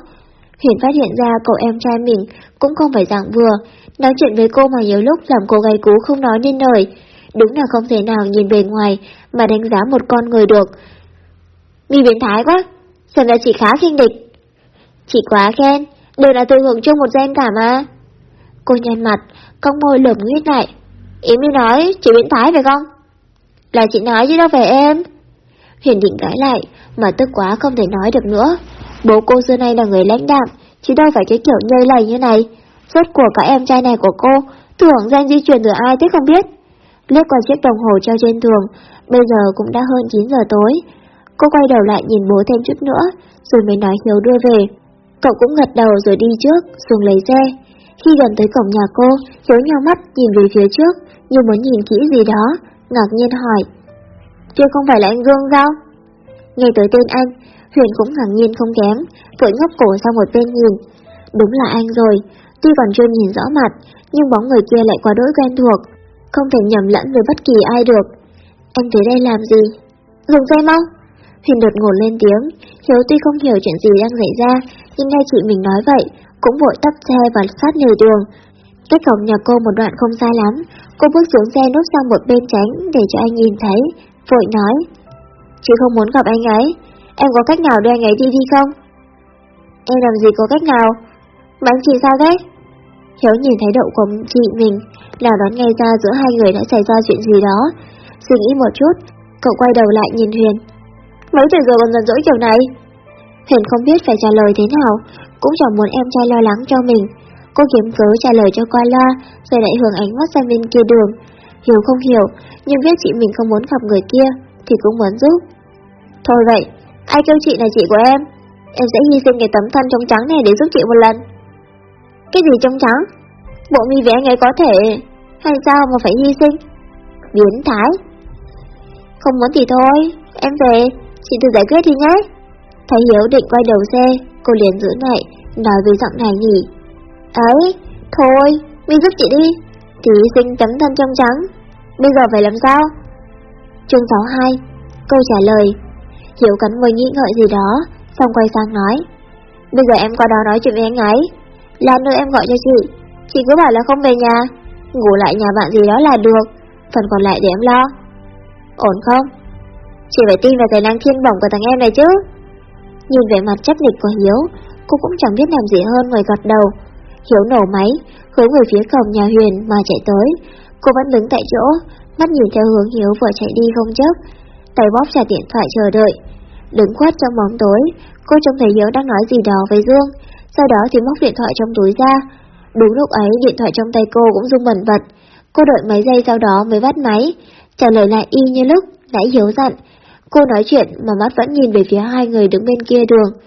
Huyền phát hiện ra cậu em trai mình cũng không phải dạng vừa, nói chuyện với cô mà nhiều lúc làm cô gầy cú không nói nên lời. Đúng là không thể nào nhìn bề ngoài mà đánh giá một con người được. Mi biến thái quá, xem ra chị khá khinh địch. Chị quá khen, đều là từ hưởng chung một gen cả mà. Cô nhăn mặt, con môi lượm nguyết lại. Ý mới nói, chị biến thái phải không? Là chị nói chứ đâu phải em. Huyền định gãi lại, mà tức quá không thể nói được nữa. Bố cô xưa nay là người lãnh đạm, chứ đâu phải cái kiểu nhây lầy như này. Rốt của cả em trai này của cô, thưởng danh di chuyển từ ai thế không biết. Liếc qua chiếc đồng hồ treo trên tường, bây giờ cũng đã hơn 9 giờ tối. Cô quay đầu lại nhìn bố thêm chút nữa, rồi mới nói Hiếu đưa về. Cậu cũng gật đầu rồi đi trước, xuống lấy xe. Khi gần tới cổng nhà cô, Hiếu nhau mắt nhìn về phía trước, như muốn nhìn kỹ gì đó, ngạc nhiên hỏi. Chưa không phải là anh gương sao? Nghe tới tên anh, Huyền cũng ngạc nhiên không kém, vội ngóc cổ sang một bên nhìn. Đúng là anh rồi, tuy còn chưa nhìn rõ mặt, nhưng bóng người kia lại quá đỗi quen thuộc, không thể nhầm lẫn với bất kỳ ai được. Anh tới đây làm gì? Dừng xe mau! Huyền đột ngột lên tiếng, Hiếu tuy không hiểu chuyện gì đang xảy ra, nhưng nghe chị mình nói vậy, cũng vội tắp xe và sát lề đường. Cách cổng nhà cô một đoạn không xa lắm, cô bước xuống xe núp sang một bên tránh để cho anh nhìn thấy, vội nói. Chị không muốn gặp anh ấy, em có cách nào đưa anh ấy đi đi không? Em làm gì có cách nào? Mà anh chị sao thế? Hiếu nhìn thấy đậu của chị mình, là đoán ngay ra giữa hai người đã xảy ra chuyện gì đó. Suy nghĩ một chút, cậu quay đầu lại nhìn Huyền. Mấy từ rồi còn giận dỗi kiểu này? Huyền không biết phải trả lời thế nào, cũng chẳng muốn em trai lo lắng cho mình. Cô kiếm cớ trả lời cho qua loa, rồi lại hướng ánh mắt sang bên kia đường. Hiếu không hiểu, nhưng biết chị mình không muốn gặp người kia, thì cũng muốn giúp. Thôi vậy, ai kêu chị là chị của em? Em sẽ hy sinh cái tấm thân trong trắng này để giúp chị một lần. Cái gì trong trắng? Bộ mi vẽ anh ấy có thể... Hay sao mà phải hy sinh? Biến thái. Không muốn thì thôi, em về, chị tự giải quyết đi nhé. Thấy Hiếu định quay đầu xe, cô liền giữ lại, nói với giọng này nhỉ. Ấy, thôi, mi giúp chị đi. thí sinh tấm thân trong trắng. Bây giờ phải làm sao? Chương 62 Câu trả lời Hiếu cắn môi nghĩ ngợi gì đó Xong quay sang nói Bây giờ em qua đó nói chuyện với anh ấy Lát nữa em gọi cho chị Chị cứ bảo là không về nhà Ngủ lại nhà bạn gì đó là được Phần còn lại để em lo Ổn không? Chị phải tin vào tài năng thiên bổng của thằng em này chứ Nhìn vẻ mặt chấp lịch của Hiếu Cô cũng chẳng biết làm gì hơn ngoài gật đầu Hiếu nổ máy Hướng về phía cổng nhà Huyền mà chạy tới Cô vẫn đứng tại chỗ mắt nhìn theo hướng Hiếu vừa chạy đi không chớp, tay bóp chặt điện thoại chờ đợi. Đứng khuất trong bóng tối, cô trông thấy Hiếu đang nói gì đó với Dương, sau đó thì móc điện thoại trong túi ra. Đúng lúc ấy điện thoại trong tay cô cũng rung bẩn vật, cô đợi mấy giây sau đó mới bắt máy, trả lời lại y như lúc nãy Hiếu dặn. Cô nói chuyện mà mắt vẫn nhìn về phía hai người đứng bên kia đường.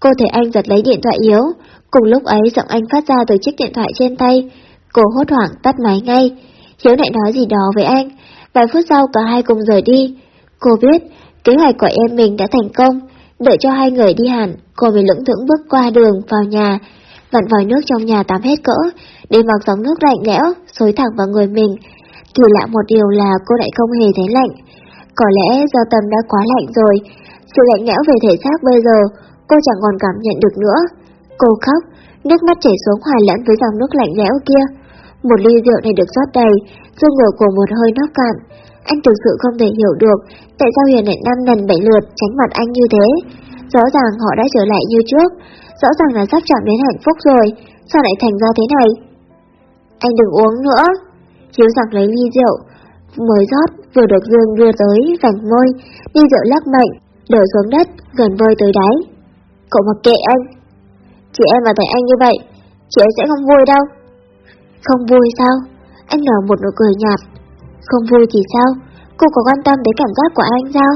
Cô thấy anh giật lấy điện thoại yếu. cùng lúc ấy giọng anh phát ra từ chiếc điện thoại trên tay. Cô hốt hoảng tắt máy ngay. Hiếu lại nói gì đó với anh, vài phút sau cả hai cùng rời đi. Cô biết, kế hoạch của em mình đã thành công, đợi cho hai người đi hẳn, cô mới lững thững bước qua đường vào nhà, vặn vòi nước trong nhà tắm hết cỡ, để mặc dòng nước lạnh lẽo, xối thẳng vào người mình. Kỳ lạ một điều là cô lại không hề thấy lạnh. Có lẽ do tâm đã quá lạnh rồi, sự lạnh lẽo về thể xác bây giờ, cô chẳng còn cảm nhận được nữa. Cô khóc, nước mắt chảy xuống hòa lẫn với dòng nước lạnh lẽo kia. Một ly rượu này được rót đầy, dương ngửa của một hơi nóc cạn. Anh thực sự không thể hiểu được tại sao Huyền lại năm lần bảy lượt tránh mặt anh như thế. Rõ ràng họ đã trở lại như trước, rõ ràng là sắp chạm đến hạnh phúc rồi, sao lại thành ra thế này? Anh đừng uống nữa. Hiếu giặc lấy ly rượu, mới rót vừa được Dương đưa tới vành môi, đi rượu lắc mạnh, đổ xuống đất, gần vơi tới đáy. Cậu mặc kệ anh. Chị em mà thấy anh như vậy, chị em sẽ không vui đâu. Không vui sao? Anh nở một nụ cười nhạt. Không vui thì sao? Cô có quan tâm đến cảm giác của anh sao?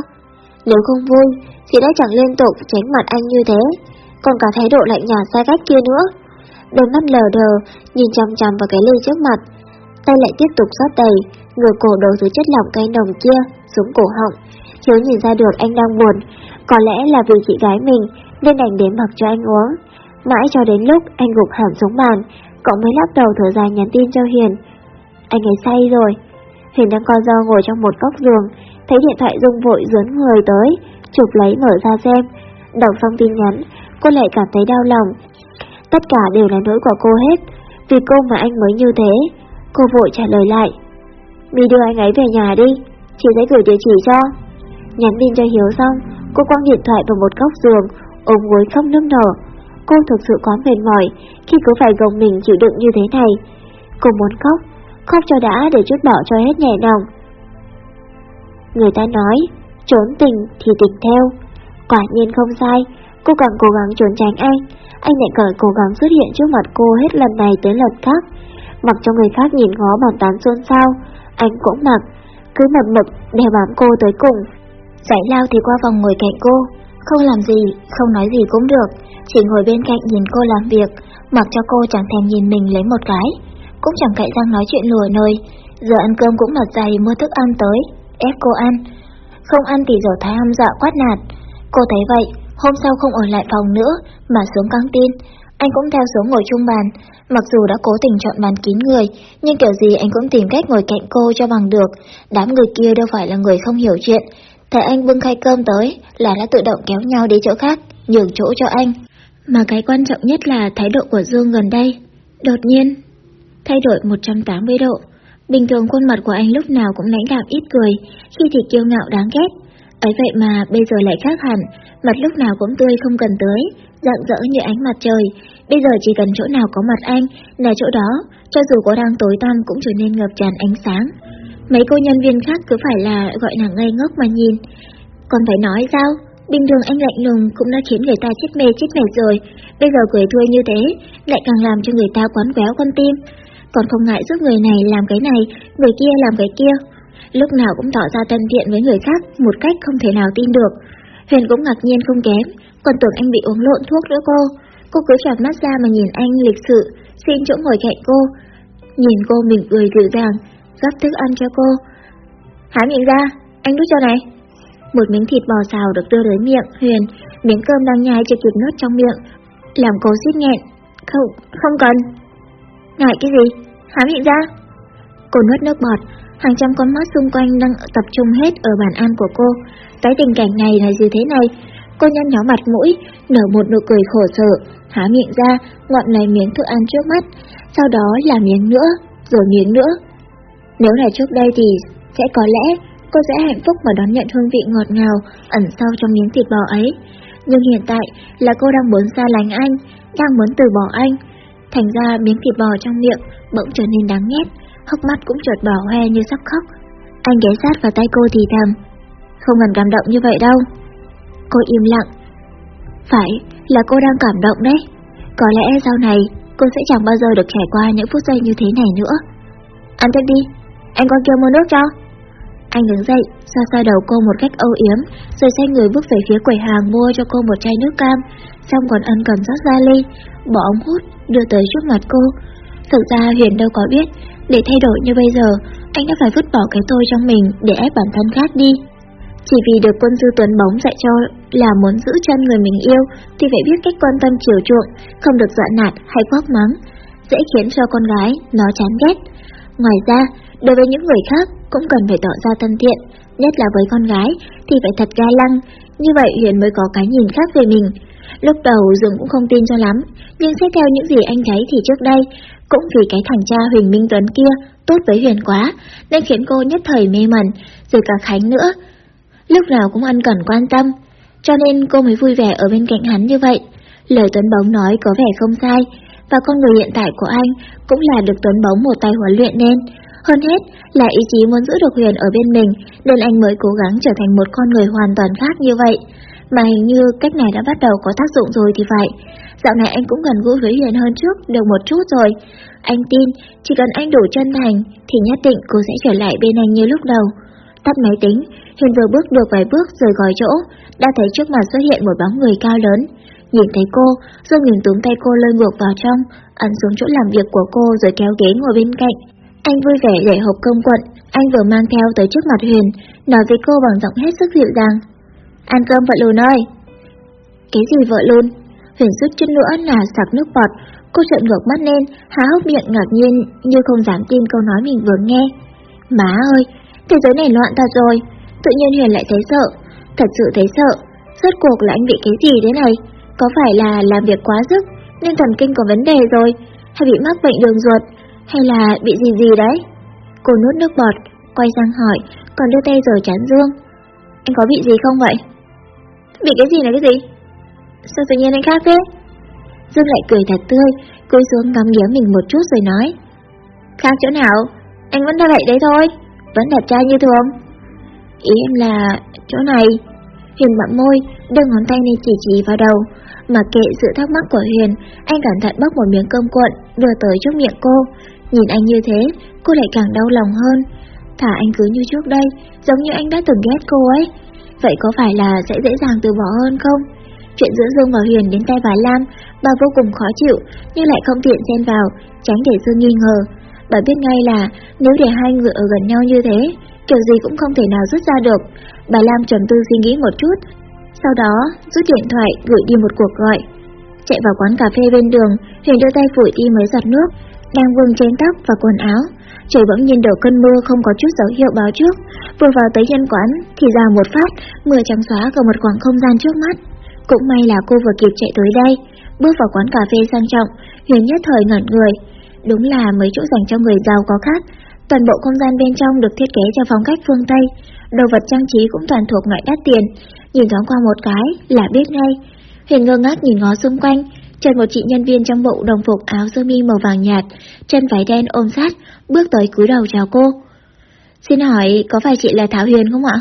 Nếu không vui, thì đã chẳng liên tục tránh mặt anh như thế, còn cả thái độ lạnh nhạt sai cách kia nữa. Đôi mắt lờ đờ, nhìn chăm chăm vào cái ly trước mặt, tay lại tiếp tục rót đầy, ngửa cổ đổ dưới chất lỏng cay nồng kia xuống cổ họng. Hiếu nhìn ra được anh đang buồn, có lẽ là vì chị gái mình nên đành đến mặc cho anh uống. Mãi cho đến lúc anh gục hẳn xuống bàn, cậu mới lắc đầu thở dài nhắn tin cho Hiền. Anh ấy say rồi. Hiền đang co do ngồi trong một góc giường, thấy điện thoại rung vội dướn người tới, chụp lấy mở ra xem. Đọc xong tin nhắn, cô lại cảm thấy đau lòng. Tất cả đều là lỗi của cô hết, vì cô mà anh mới như thế. Cô vội trả lời lại. Mi đưa anh ấy về nhà đi, chị sẽ gửi địa chỉ cho. Nhắn tin cho Hiếu xong, cô quăng điện thoại vào một góc giường, ôm gối khóc nức nở. Cô thực sự quá mệt mỏi khi cứ phải gồng mình chịu đựng như thế này. Cô muốn khóc, khóc cho đã để chút bỏ cho hết nhẹ lòng. Người ta nói, trốn tình thì tình theo. Quả nhiên không sai, cô càng cố gắng trốn tránh anh, anh lại càng cố gắng xuất hiện trước mặt cô hết lần này tới lần khác. Mặc cho người khác nhìn ngó bàn tán xôn xao, anh cũng mặc, cứ mập mực đeo bám cô tới cùng. Giải lao thì qua vòng ngồi cạnh cô, không làm gì, không nói gì cũng được, chỉ ngồi bên cạnh nhìn cô làm việc, mặc cho cô chẳng thèm nhìn mình lấy một cái, cũng chẳng cậy răng nói chuyện lùa nơi. Giờ ăn cơm cũng mặt dày mua thức ăn tới, ép cô ăn. Không ăn thì giờ thái âm dạ quát nạt. Cô thấy vậy, hôm sau không ở lại phòng nữa, mà xuống căng tin. Anh cũng theo xuống ngồi chung bàn, mặc dù đã cố tình chọn bàn kín người, nhưng kiểu gì anh cũng tìm cách ngồi cạnh cô cho bằng được. Đám người kia đâu phải là người không hiểu chuyện, Thấy anh bưng khay cơm tới là đã tự động kéo nhau đi chỗ khác, nhường chỗ cho anh. Mà cái quan trọng nhất là thái độ của Dương gần đây. Đột nhiên, thay đổi 180 độ. Bình thường khuôn mặt của anh lúc nào cũng lãnh đạm ít cười, khi thì kiêu ngạo đáng ghét. Ấy vậy mà bây giờ lại khác hẳn, mặt lúc nào cũng tươi không cần tới, rạng rỡ như ánh mặt trời. Bây giờ chỉ cần chỗ nào có mặt anh, là chỗ đó, cho dù có đang tối tăm cũng trở nên ngập tràn ánh sáng. Mấy cô nhân viên khác cứ phải là gọi là ngây ngốc mà nhìn. Còn phải nói sao? Bình thường anh lạnh lùng cũng đã khiến người ta chết mê chết mệt rồi. Bây giờ cười thui như thế, lại càng làm cho người ta quán quéo con tim. Còn không ngại giúp người này làm cái này, người kia làm cái kia. Lúc nào cũng tỏ ra thân thiện với người khác một cách không thể nào tin được. Huyền cũng ngạc nhiên không kém, còn tưởng anh bị uống lộn thuốc nữa cô. Cô cứ chặt mắt ra mà nhìn anh lịch sự, xin chỗ ngồi cạnh cô. Nhìn cô mỉm cười dịu dàng, gắp thức ăn cho cô. Há miệng ra, anh đút cho này. Một miếng thịt bò xào được đưa đến miệng Huyền, miếng cơm đang nhai chưa kịp nuốt trong miệng, làm cô xít nghẹn. Không, không cần. Ngại cái gì? Há miệng ra. Cô nuốt nước bọt, hàng trăm con mắt xung quanh đang tập trung hết ở bàn ăn của cô. Cái tình cảnh này là gì thế này? Cô nhăn nhó mặt mũi, nở một nụ cười khổ sở, há miệng ra, ngọn lấy miếng thức ăn trước mắt, sau đó là miếng nữa, rồi miếng nữa. Nếu là trước đây thì sẽ có lẽ cô sẽ hạnh phúc mà đón nhận hương vị ngọt ngào ẩn sâu trong miếng thịt bò ấy. Nhưng hiện tại là cô đang muốn xa lánh anh, đang muốn từ bỏ anh. Thành ra miếng thịt bò trong miệng bỗng trở nên đáng ghét, hốc mắt cũng chợt đỏ hoe như sắp khóc. Anh ghé sát vào tay cô thì thầm. Không cần cảm động như vậy đâu. Cô im lặng. Phải, là cô đang cảm động đấy. Có lẽ sau này cô sẽ chẳng bao giờ được trải qua những phút giây như thế này nữa. Ăn tiếp đi, anh còn kêu mua nước cho. Anh đứng dậy, xoa xoa đầu cô một cách âu yếm, rồi xoay người bước về phía quầy hàng mua cho cô một chai nước cam, xong còn ân cần rót ra ly, bỏ ống hút, đưa tới trước mặt cô. Thực ra Huyền đâu có biết, để thay đổi như bây giờ, anh đã phải vứt bỏ cái tôi trong mình để ép bản thân khác đi. Chỉ vì được quân sư Tuấn Bóng dạy cho là muốn giữ chân người mình yêu thì phải biết cách quan tâm chiều chuộng, không được dọa nạt hay quát mắng, dễ khiến cho con gái nó chán ghét. Ngoài ra, đối với những người khác cũng cần phải tỏ ra thân thiện, nhất là với con gái thì phải thật ga lăng, như vậy Huyền mới có cái nhìn khác về mình. Lúc đầu Dương cũng không tin cho lắm, nhưng xét theo những gì anh thấy thì trước đây, cũng vì cái thằng cha Huỳnh Minh Tuấn kia tốt với Huyền quá, nên khiến cô nhất thời mê mẩn, rồi cả Khánh nữa. Lúc nào cũng ân cần quan tâm, cho nên cô mới vui vẻ ở bên cạnh hắn như vậy. Lời Tuấn Bóng nói có vẻ không sai, và con người hiện tại của anh cũng là được Tuấn Bóng một tay huấn luyện nên. Hơn hết là ý chí muốn giữ được Huyền ở bên mình nên anh mới cố gắng trở thành một con người hoàn toàn khác như vậy. Mà hình như cách này đã bắt đầu có tác dụng rồi thì phải. Dạo này anh cũng gần gũi với Huyền hơn trước được một chút rồi. Anh tin, chỉ cần anh đủ chân thành thì nhất định cô sẽ trở lại bên anh như lúc đầu. Tắt máy tính, Huyền vừa bước được vài bước rời gói chỗ, đã thấy trước mặt xuất hiện một bóng người cao lớn. Nhìn thấy cô, Dương nhìn túm tay cô lôi ngược vào trong, ấn xuống chỗ làm việc của cô rồi kéo ghế ngồi bên cạnh. Anh vui vẻ để hộp cơm quận, anh vừa mang theo tới trước mặt Huyền, nói với cô bằng giọng hết sức dịu dàng. Ăn cơm vợ lùn ơi! Cái gì vợ lùn? Huyền rút chân nữa là sặc nước bọt, cô trợn ngược mắt lên, há hốc miệng ngạc nhiên như không dám tin câu nói mình vừa nghe. Má ơi, thế giới này loạn thật rồi, tự nhiên Huyền lại thấy sợ, thật sự thấy sợ, rốt cuộc là anh bị cái gì thế này? Có phải là làm việc quá sức nên thần kinh có vấn đề rồi, hay bị mắc bệnh đường ruột, hay là bị gì gì đấy? Cô nuốt nước bọt, quay sang hỏi, còn đưa tay rồi chán Dương. Anh có bị gì không vậy? Bị cái gì là cái gì? Sao tự nhiên anh khác thế? Dương lại cười thật tươi, cúi xuống ngắm nghía mình một chút rồi nói. Khác chỗ nào? Anh vẫn là vậy đấy thôi, vẫn đẹp trai như thường. Ý em là chỗ này. Huyền bặm môi, đưa ngón tay này chỉ chỉ vào đầu. Mà kệ sự thắc mắc của Huyền, anh cẩn thận bóc một miếng cơm cuộn, đưa tới trước miệng cô. Nhìn anh như thế, cô lại càng đau lòng hơn. Thả anh cứ như trước đây, giống như anh đã từng ghét cô ấy. Vậy có phải là sẽ dễ dàng từ bỏ hơn không? Chuyện giữa Dương và Huyền đến tay bà Lam, bà vô cùng khó chịu, nhưng lại không tiện xen vào, tránh để Dương nghi ngờ. Bà biết ngay là nếu để hai người ở gần nhau như thế, kiểu gì cũng không thể nào rút ra được. Bà Lam trầm tư suy nghĩ một chút, sau đó rút điện thoại gửi đi một cuộc gọi. Chạy vào quán cà phê bên đường, Huyền đưa tay phủi đi mới giặt nước, đang vương trên tóc và quần áo. Trời bỗng nhiên đổ cơn mưa không có chút dấu hiệu báo trước. Vừa vào tới nhân quán thì ra một phát, mưa trắng xóa cả một khoảng không gian trước mắt. Cũng may là cô vừa kịp chạy tới đây, bước vào quán cà phê sang trọng, Huyền nhất thời ngẩn người. Đúng là mấy chỗ dành cho người giàu có khác, toàn bộ không gian bên trong được thiết kế theo phong cách phương Tây, đồ vật trang trí cũng toàn thuộc loại đắt tiền, nhìn thoáng qua một cái là biết ngay. Huyền ngơ ngác nhìn ngó xung quanh, chợt một chị nhân viên trong bộ đồng phục áo sơ mi màu vàng nhạt, chân váy đen ôm sát, bước tới cúi đầu chào cô. Xin hỏi có phải chị là Thảo Huyền không ạ?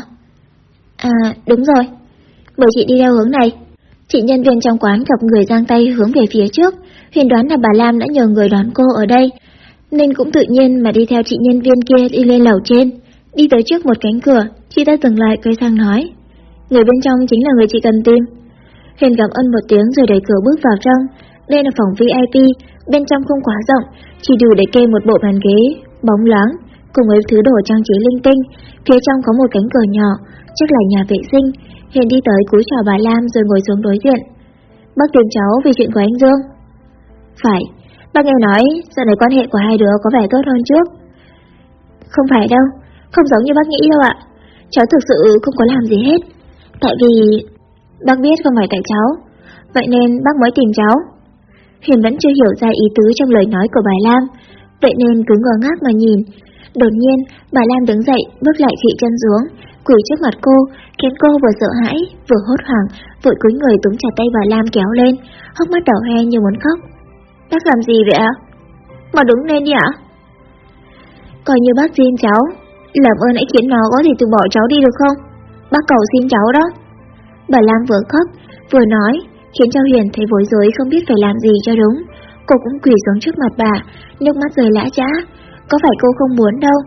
À, đúng rồi. bởi chị đi theo hướng này. Chị nhân viên trong quán gặp người giang tay hướng về phía trước, Huyền đoán là bà Lam đã nhờ người đón cô ở đây, nên cũng tự nhiên mà đi theo chị nhân viên kia đi lên lầu trên. Đi tới trước một cánh cửa, chị ta dừng lại quay sang nói. Người bên trong chính là người chị cần tìm. Huyền cảm ơn một tiếng rồi đẩy cửa bước vào trong. Đây là phòng VIP, bên trong không quá rộng, chỉ đủ để kê một bộ bàn ghế, bóng loáng, cùng với thứ đồ trang trí linh tinh. Phía trong có một cánh cửa nhỏ, chắc là nhà vệ sinh. Huyền đi tới cúi chào bà Lam rồi ngồi xuống đối diện. Bác tìm cháu vì chuyện của anh Dương. Phải, bác nghe nói giờ này quan hệ của hai đứa có vẻ tốt hơn trước. Không phải đâu, không giống như bác nghĩ đâu ạ. Cháu thực sự không có làm gì hết. Tại vì Bác biết không phải tại cháu, vậy nên bác mới tìm cháu. Huyền vẫn chưa hiểu ra ý tứ trong lời nói của bà Lam, vậy nên cứ ngơ ngác mà nhìn. Đột nhiên, bà Lam đứng dậy, bước lại khị chân xuống, quỳ trước mặt cô, khiến cô vừa sợ hãi, vừa hốt hoảng, vội cúi người túm chặt tay bà Lam kéo lên, hốc mắt đỏ hoe như muốn khóc. Bác làm gì vậy ạ? Mà đứng lên đi ạ? Coi như bác xin cháu, làm ơn hãy khiến nó có thể từ bỏ cháu đi được không? Bác cầu xin cháu đó. Bà Lam vừa khóc, vừa nói, khiến cho Huyền thấy bối rối không biết phải làm gì cho đúng. Cô cũng quỳ xuống trước mặt bà, nước mắt rơi lã chã. Có phải cô không muốn đâu,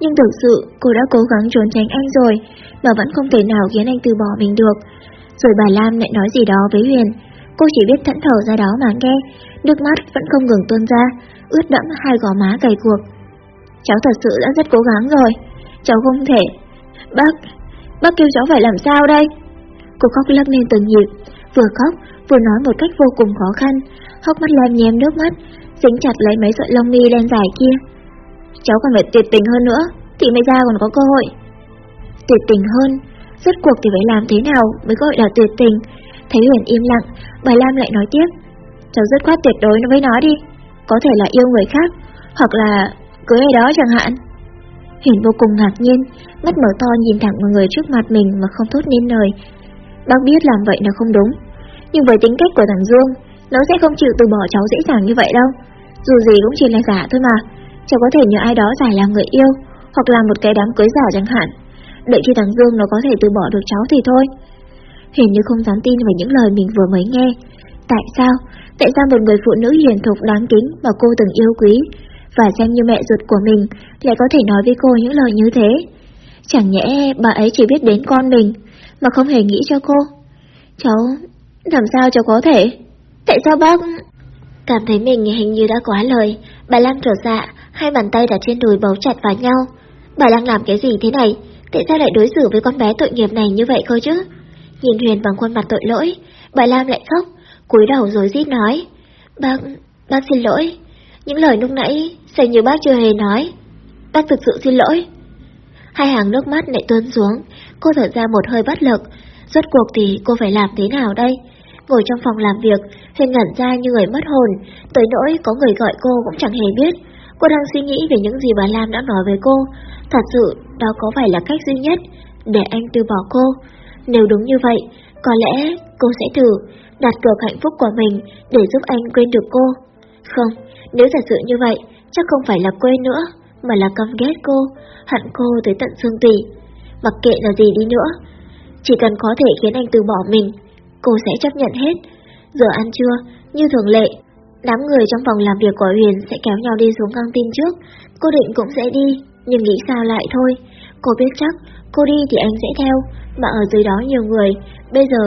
nhưng thực sự cô đã cố gắng trốn tránh anh rồi, mà vẫn không thể nào khiến anh từ bỏ mình được. Rồi bà Lam lại nói gì đó với Huyền, cô chỉ biết thẫn thờ ra đó mà nghe, nước mắt vẫn không ngừng tuôn ra, ướt đẫm hai gò má gầy cuộc. Cháu thật sự đã rất cố gắng rồi, cháu không thể. Bác, bác kêu cháu phải làm sao đây? Cô khóc lấp lên từng nhịp, vừa khóc vừa nói một cách vô cùng khó khăn, hốc mắt lam nhem nước mắt, dính chặt lấy mấy sợi lông mi đen dài kia. Cháu còn phải tuyệt tình hơn nữa, thì mới ra còn có cơ hội. Tuyệt tình hơn, rốt cuộc thì phải làm thế nào mới gọi là tuyệt tình. Thấy Huyền im lặng, bà Lam lại nói tiếp. Cháu dứt khoát tuyệt đối với nó đi, có thể là yêu người khác, hoặc là cưới ai đó chẳng hạn. Huyền vô cùng ngạc nhiên, mắt mở to nhìn thẳng vào người trước mặt mình mà không thốt nên lời, Bác biết làm vậy là không đúng. Nhưng với tính cách của thằng Dương Nó sẽ không chịu từ bỏ cháu dễ dàng như vậy đâu. Dù gì cũng chỉ là giả thôi mà. Cháu có thể nhờ ai đó giải làm người yêu Hoặc là một cái đám cưới giả chẳng hạn. Đợi khi thằng Dương nó có thể từ bỏ được cháu thì thôi. Hình như không dám tin vào những lời mình vừa mới nghe. Tại sao? Tại sao một người phụ nữ hiền thục đáng kính mà cô từng yêu quý và xem như mẹ ruột của mình lại có thể nói với cô những lời như thế? Chẳng nhẽ bà ấy chỉ biết đến con mình mà không hề nghĩ cho cô? Cháu, làm sao cháu có thể? Tại sao bác... Cảm thấy mình hình như đã quá lời, bà Lam trở dạ, hai bàn tay đặt trên đùi bấu chặt vào nhau. Bà đang làm cái gì thế này? Tại sao lại đối xử với con bé tội nghiệp này như vậy cơ chứ? Nhìn Huyền bằng khuôn mặt tội lỗi, bà Lam lại khóc, cúi đầu rồi rít nói. Bác, bác xin lỗi. Những lời lúc nãy, dường như bác chưa hề nói. Bác thực sự xin lỗi. Hai hàng nước mắt lại tuôn xuống, cô thở ra một hơi bất lực. Rốt cuộc thì cô phải làm thế nào đây? Ngồi trong phòng làm việc, Huyền ngẩn ra như người mất hồn, tới nỗi có người gọi cô cũng chẳng hề biết. Cô đang suy nghĩ về những gì bà Lam đã nói với cô. Thật sự, đó có phải là cách duy nhất để anh từ bỏ cô? Nếu đúng như vậy, có lẽ cô sẽ thử đặt cược hạnh phúc của mình để giúp anh quên được cô. Không, nếu giả sử như vậy, chắc không phải là quên nữa, mà là căm ghét cô, hận cô tới tận xương tủy. Mặc kệ là gì đi nữa, chỉ cần có thể khiến anh từ bỏ mình, cô sẽ chấp nhận hết. Giờ ăn trưa, như thường lệ, đám người trong phòng làm việc của Huyền sẽ kéo nhau đi xuống căng tin trước. Cô định cũng sẽ đi, nhưng nghĩ sao lại thôi. Cô biết chắc, cô đi thì anh sẽ theo, mà ở dưới đó nhiều người, bây giờ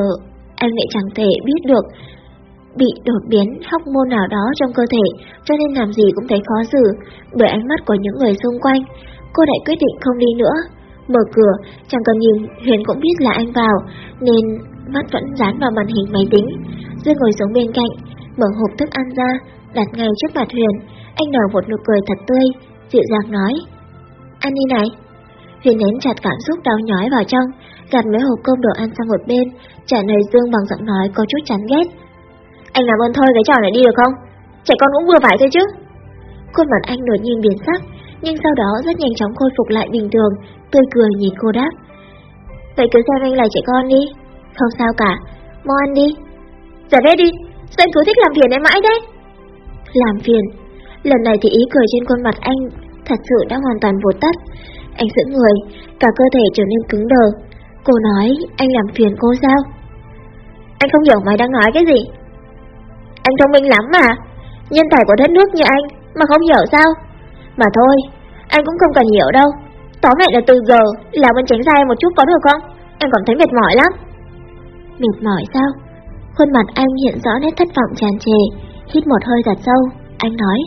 anh lại chẳng thể biết được bị đột biến hóc môn nào đó trong cơ thể, cho nên làm gì cũng thấy khó xử bởi ánh mắt của những người xung quanh. Cô lại quyết định không đi nữa. Mở cửa, chẳng cần nhìn, Huyền cũng biết là anh vào, nên mắt vẫn dán vào màn hình máy tính. Dương ngồi xuống bên cạnh, mở hộp thức ăn ra, đặt ngay trước mặt Huyền. Anh nở một nụ cười thật tươi, dịu dàng nói. Ăn đi này. Huyền nén chặt cảm xúc đau nhói vào trong, gạt mấy hộp cơm đồ ăn sang một bên, trả lời Dương bằng giọng nói có chút chán ghét. Anh làm ơn thôi cái trò này đi được không? Trẻ con cũng vừa phải thôi chứ. Khuôn mặt anh đột nhiên biến sắc, nhưng sau đó rất nhanh chóng khôi phục lại bình thường, tươi cười nhìn cô đáp. Vậy cứ xem anh là trẻ con đi. Không sao cả, mau ăn đi. Giả vết đi, sao anh cứ thích làm phiền em mãi thế? Làm phiền. Lần này thì ý cười trên khuôn mặt anh thật sự đã hoàn toàn vụt tắt. Anh giữ người, cả cơ thể trở nên cứng đờ. Cô nói anh làm phiền cô sao? Anh không hiểu mày đang nói cái gì? Anh thông minh lắm mà, nhân tài của đất nước như anh mà không hiểu sao? Mà thôi, anh cũng không cần hiểu đâu. Tóm lại là từ giờ làm ơn tránh sai một chút có được không? Em còn thấy mệt mỏi lắm. Mệt mỏi sao? Khuôn mặt anh hiện rõ nét thất vọng tràn trề, hít một hơi thật sâu, anh nói.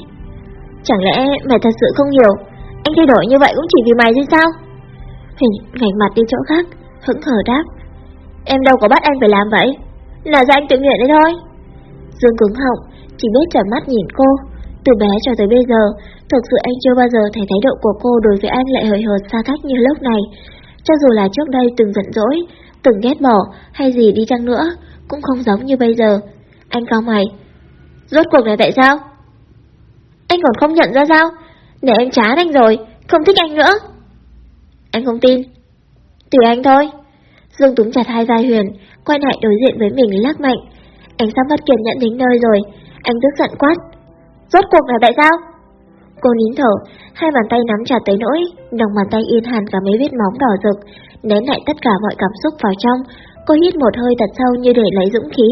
Chẳng lẽ mày thật sự không hiểu, anh thay đổi như vậy cũng chỉ vì mày chứ sao? Hình ngảnh mặt đi chỗ khác, hững hờ đáp. Em đâu có bắt anh phải làm vậy, là do anh tự nguyện đấy thôi. Dương cứng họng, chỉ biết trợn mắt nhìn cô. Từ bé cho tới bây giờ, thực sự anh chưa bao giờ thấy thái độ của cô đối với anh lại hời hợt xa cách như lúc này. Cho dù là trước đây từng giận dỗi, từng ghét bỏ hay gì đi chăng nữa, cũng không giống như bây giờ. Anh cao mày. Rốt cuộc là tại sao? Anh còn không nhận ra sao? Để em chán anh rồi, không thích anh nữa. Anh không tin. Tùy anh thôi. Dương túng chặt hai vai Huyền, quay lại đối diện với mình lắc mạnh. Anh sắp mất kiên nhẫn đến nơi rồi, anh tức giận quát. Rốt cuộc là tại sao? Cô nín thở, hai bàn tay nắm chặt tới nỗi, đồng bàn tay yên hẳn cả mấy vết móng đỏ rực, nén lại tất cả mọi cảm xúc vào trong. Cô hít một hơi thật sâu như để lấy dũng khí.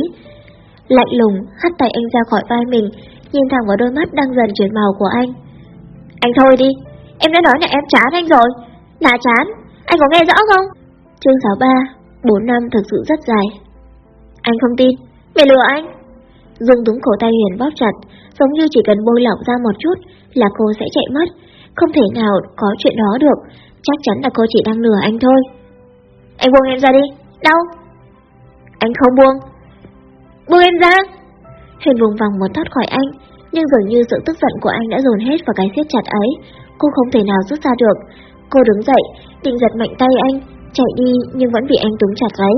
Lạnh lùng, hắt tay anh ra khỏi vai mình, nhìn thẳng vào đôi mắt đang dần chuyển màu của anh. Anh thôi đi, em đã nói là em chán anh rồi. Là chán, anh có nghe rõ không? Chương 63, 4 năm thực sự rất dài. Anh không tin, mày lừa anh. Dương đúng cổ tay Huyền bóp chặt, giống như chỉ cần bôi lỏng ra một chút là cô sẽ chạy mất. Không thể nào có chuyện đó được, chắc chắn là cô chỉ đang lừa anh thôi. Anh buông em ra đi, đau. Anh không buông. Buông em ra. Huyền vùng vòng muốn thoát khỏi anh, nhưng dường như sự tức giận của anh đã dồn hết vào cái siết chặt ấy. Cô không thể nào rút ra được. Cô đứng dậy, định giật mạnh tay anh, chạy đi nhưng vẫn bị anh túm chặt lấy.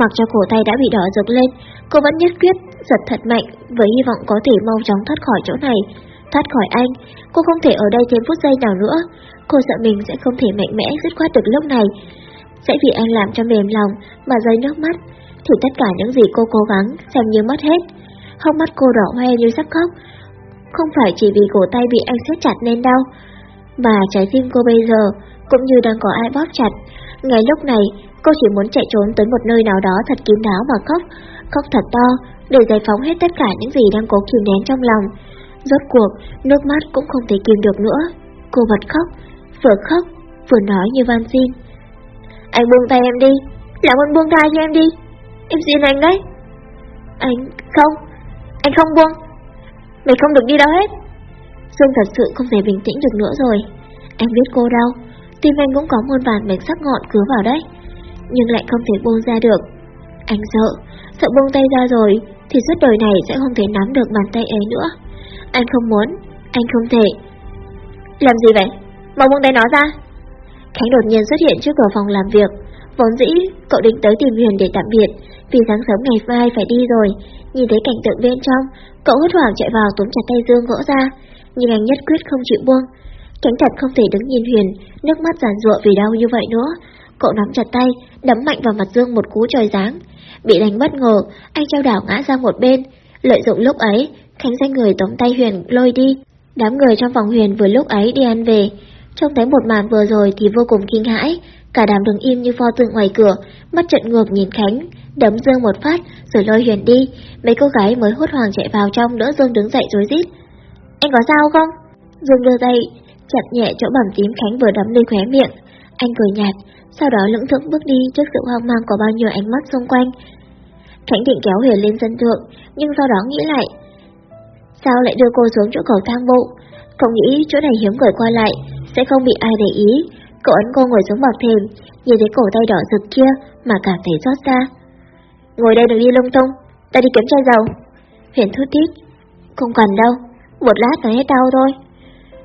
Mặc cho cổ tay đã bị đỏ rực lên, cô vẫn nhất quyết giật thật mạnh với hy vọng có thể mau chóng thoát khỏi chỗ này. Thoát khỏi anh, cô không thể ở đây thêm phút giây nào nữa. Cô sợ mình sẽ không thể mạnh mẽ dứt khoát được lúc này. Sẽ vì anh làm cho mềm lòng mà rơi nước mắt, thì tất cả những gì cô cố gắng xem như mất hết. Hốc mắt cô đỏ hoe như sắp khóc. Không phải chỉ vì cổ tay bị anh siết chặt nên đau, mà trái tim cô bây giờ cũng như đang có ai bóp chặt. Ngay lúc này, cô chỉ muốn chạy trốn tới một nơi nào đó thật kín đáo mà khóc, khóc thật to, để giải phóng hết tất cả những gì đang cố kìm nén trong lòng. Rốt cuộc, nước mắt cũng không thể kìm được nữa. Cô bật khóc, vừa khóc, vừa nói như van xin. Anh buông tay em đi, làm ơn buông tay cho em đi. Em xin anh đấy. Anh, không, anh không buông. Mày không được đi đâu hết. Dương thật sự không thể bình tĩnh được nữa rồi. Anh biết cô đau, tim anh cũng có muôn vàn mảnh sắc ngọn cứa vào đấy, nhưng lại không thể buông ra được. Anh sợ, sợ buông tay ra rồi thì suốt đời này sẽ không thể nắm được bàn tay ấy nữa. Anh không muốn, anh không thể. Làm gì vậy? Mau buông tay nó ra. Khánh đột nhiên xuất hiện trước cửa phòng làm việc. Vốn dĩ, cậu định tới tìm Huyền để tạm biệt, vì sáng sớm ngày mai phải đi rồi. Nhìn thấy cảnh tượng bên trong, cậu hốt hoảng chạy vào túm chặt tay Dương gỡ ra, nhưng anh nhất quyết không chịu buông. Cánh thật không thể đứng nhìn Huyền, nước mắt giàn ruộng vì đau như vậy nữa. Cậu nắm chặt tay, đấm mạnh vào mặt Dương một cú trời giáng. Bị đánh bất ngờ, anh trao đảo ngã ra một bên. Lợi dụng lúc ấy, Khánh danh người tóm tay Huyền lôi đi. Đám người trong phòng Huyền vừa lúc ấy đi ăn về. Trông thấy một màn vừa rồi thì vô cùng kinh hãi. Cả đám đứng im như pho tượng ngoài cửa, mắt trận ngược nhìn Khánh, đấm Dương một phát rồi lôi Huyền đi. Mấy cô gái mới hốt hoảng chạy vào trong đỡ Dương đứng dậy rối rít. Anh có sao không? Dương đưa tay, chặt nhẹ chỗ bầm tím Khánh vừa đấm lên khóe miệng. Anh cười nhạt, sau đó lững thững bước đi trước sự hoang mang của bao nhiêu ánh mắt xung quanh. Khánh định kéo Huyền lên sân thượng, nhưng sau đó nghĩ lại. Sao lại đưa cô xuống chỗ cầu thang bộ? Cậu nghĩ chỗ này hiếm người qua lại, sẽ không bị ai để ý. Cậu ấn cô ngồi xuống bậc thềm, nhìn thấy cổ tay đỏ rực kia mà cảm thấy xót xa. Ngồi đây đừng đi lung tung, ta đi kiếm chai dầu. Huyền thút thít. Không cần đâu, một lát là hết đau thôi.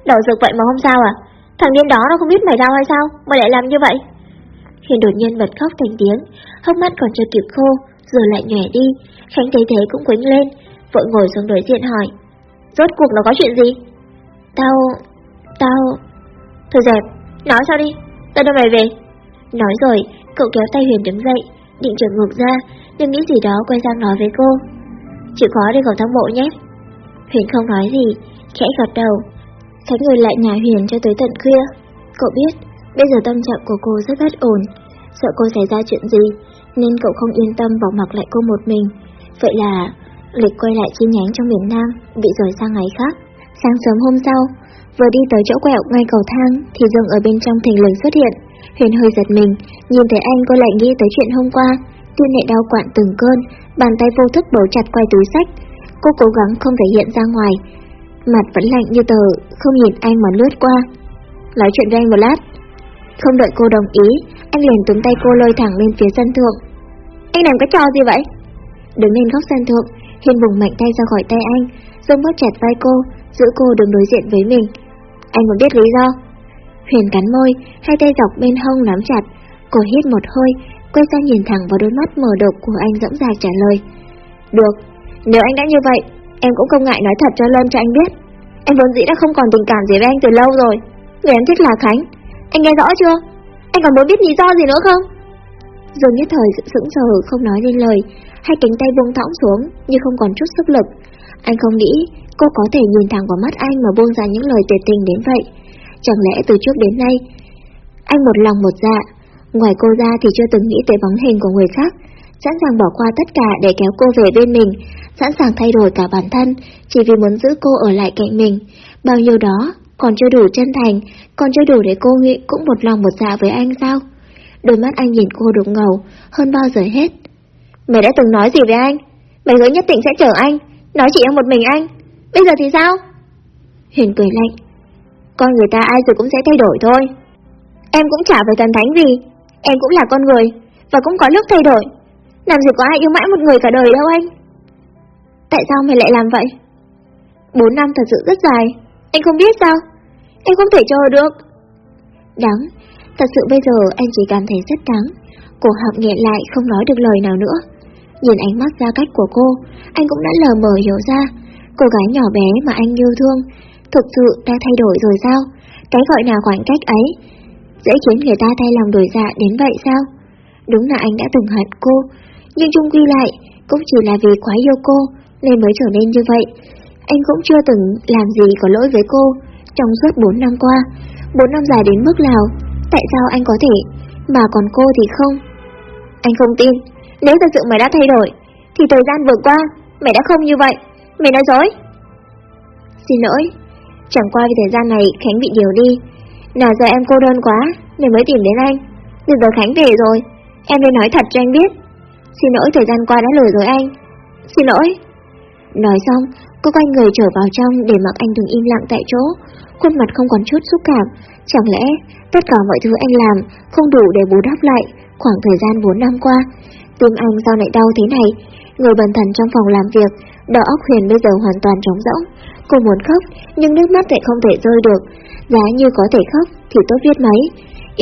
Đỏ rực vậy mà không sao à? Thằng điên đó nó không biết mày đau hay sao, mà lại làm như vậy? Hiền đột nhiên bật khóc thành tiếng, hốc mắt còn chưa kịp khô, rồi lại nhòe đi. Khánh thấy thế cũng quýnh lên, vội ngồi xuống đối diện hỏi. Rốt cuộc nó có chuyện gì? Tao... tao... Thôi dẹp, nói sao đi, tao đưa mày về. Nói rồi, cậu kéo tay Huyền đứng dậy, định trở ngược ra, nhưng nghĩ gì đó quay sang nói với cô. Chịu khó đi cầu thang bộ nhé. Huyền không nói gì, khẽ gật đầu. Khánh người lại nhà Huyền cho tới tận khuya. Cậu biết, bây giờ tâm trạng của cô rất bất ổn, sợ cô xảy ra chuyện gì, nên cậu không yên tâm bỏ mặc lại cô một mình. Vậy là lịch quay lại chi nhánh trong miền Nam, bị rời sang ngày khác. Sáng sớm hôm sau, vừa đi tới chỗ quẹo ngay cầu thang thì Dương ở bên trong thình lình xuất hiện. Huyền hơi giật mình, nhìn thấy anh cô lại nghĩ tới chuyện hôm qua, tim lại đau quặn từng cơn, bàn tay vô thức bấu chặt quay túi sách. Cô cố gắng không thể hiện ra ngoài, mặt vẫn lạnh như tờ, không nhìn anh mà lướt qua. Nói chuyện với anh một lát. Không đợi cô đồng ý, anh liền túm tay cô lôi thẳng lên phía sân thượng. Anh làm cái trò gì vậy? Đứng lên góc sân thượng, Hiên vùng mạnh tay ra khỏi tay anh, dùng bóp chặt vai cô, giữ cô đứng đối diện với mình. Anh muốn biết lý do. Huyền cắn môi, hai tay dọc bên hông nắm chặt, cô hít một hơi, quay sang nhìn thẳng vào đôi mắt mở độc của anh dõng dạc trả lời. Được, nếu anh đã như vậy, em cũng không ngại nói thật cho Lâm cho anh biết. Em vốn dĩ đã không còn tình cảm gì với anh từ lâu rồi. Người em thích là Khánh. Anh nghe rõ chưa? Anh còn muốn biết lý do gì nữa không? Dường nhất thời sững sờ không nói nên lời, hai cánh tay buông thõng xuống như không còn chút sức lực. Anh không nghĩ cô có thể nhìn thẳng vào mắt anh mà buông ra những lời tuyệt tình đến vậy. Chẳng lẽ từ trước đến nay, anh một lòng một dạ, ngoài cô ra thì chưa từng nghĩ tới bóng hình của người khác, sẵn sàng bỏ qua tất cả để kéo cô về bên mình, sẵn sàng thay đổi cả bản thân, chỉ vì muốn giữ cô ở lại cạnh mình. Bao nhiêu đó, còn chưa đủ chân thành, còn chưa đủ để cô nghĩ cũng một lòng một dạ với anh sao? Đôi mắt anh nhìn cô đục ngầu, hơn bao giờ hết. Mày đã từng nói gì với anh? Mày hứa nhất định sẽ chở anh, nói chỉ em một mình anh. Bây giờ thì sao? Huyền cười lạnh. Con người ta ai rồi cũng sẽ thay đổi thôi. Em cũng chả phải thần thánh gì. Em cũng là con người, và cũng có lúc thay đổi. Làm gì có ai yêu mãi một người cả đời đâu anh. Tại sao mày lại làm vậy? Bốn năm thật sự rất dài, anh không biết sao? Em không thể chờ được. Đáng, thật sự bây giờ anh chỉ cảm thấy rất đáng. Cổ họng nghẹn lại không nói được lời nào nữa. Nhìn ánh mắt ra cách của cô, anh cũng đã lờ mờ hiểu ra. Cô gái nhỏ bé mà anh yêu thương, thực sự đã thay đổi rồi sao? Cái gọi là khoảng cách ấy, dễ khiến người ta thay lòng đổi dạ đến vậy sao? Đúng là anh đã từng hận cô, nhưng chung quy lại, cũng chỉ là vì quá yêu cô, nên mới trở nên như vậy. Anh cũng chưa từng làm gì có lỗi với cô trong suốt 4 năm qua. 4 năm dài đến mức nào, tại sao anh có thể, mà còn cô thì không? Anh không tin, nếu thật sự mày đã thay đổi, Thì thời gian vừa qua, mày đã không như vậy, mày nói dối. Xin lỗi, chẳng qua vì thời gian này Khánh bị điều đi. Nào giờ em cô đơn quá, nên mới tìm đến anh. nhưng giờ Khánh về rồi, em nên nói thật cho anh biết. Xin lỗi thời gian qua đã lừa rồi anh. Xin lỗi. Nói xong, cô quay người trở vào trong để mặc anh đừng im lặng tại chỗ, khuôn mặt không còn chút xúc cảm. Chẳng lẽ tất cả mọi thứ anh làm không đủ để bù đắp lại khoảng thời gian 4 năm qua? Tim anh sao lại đau thế này? Người bần thần trong phòng làm việc, đầu óc Huyền bây giờ hoàn toàn trống rỗng. Cô muốn khóc, nhưng nước mắt lại không thể rơi được. Giá như có thể khóc thì tốt biết mấy.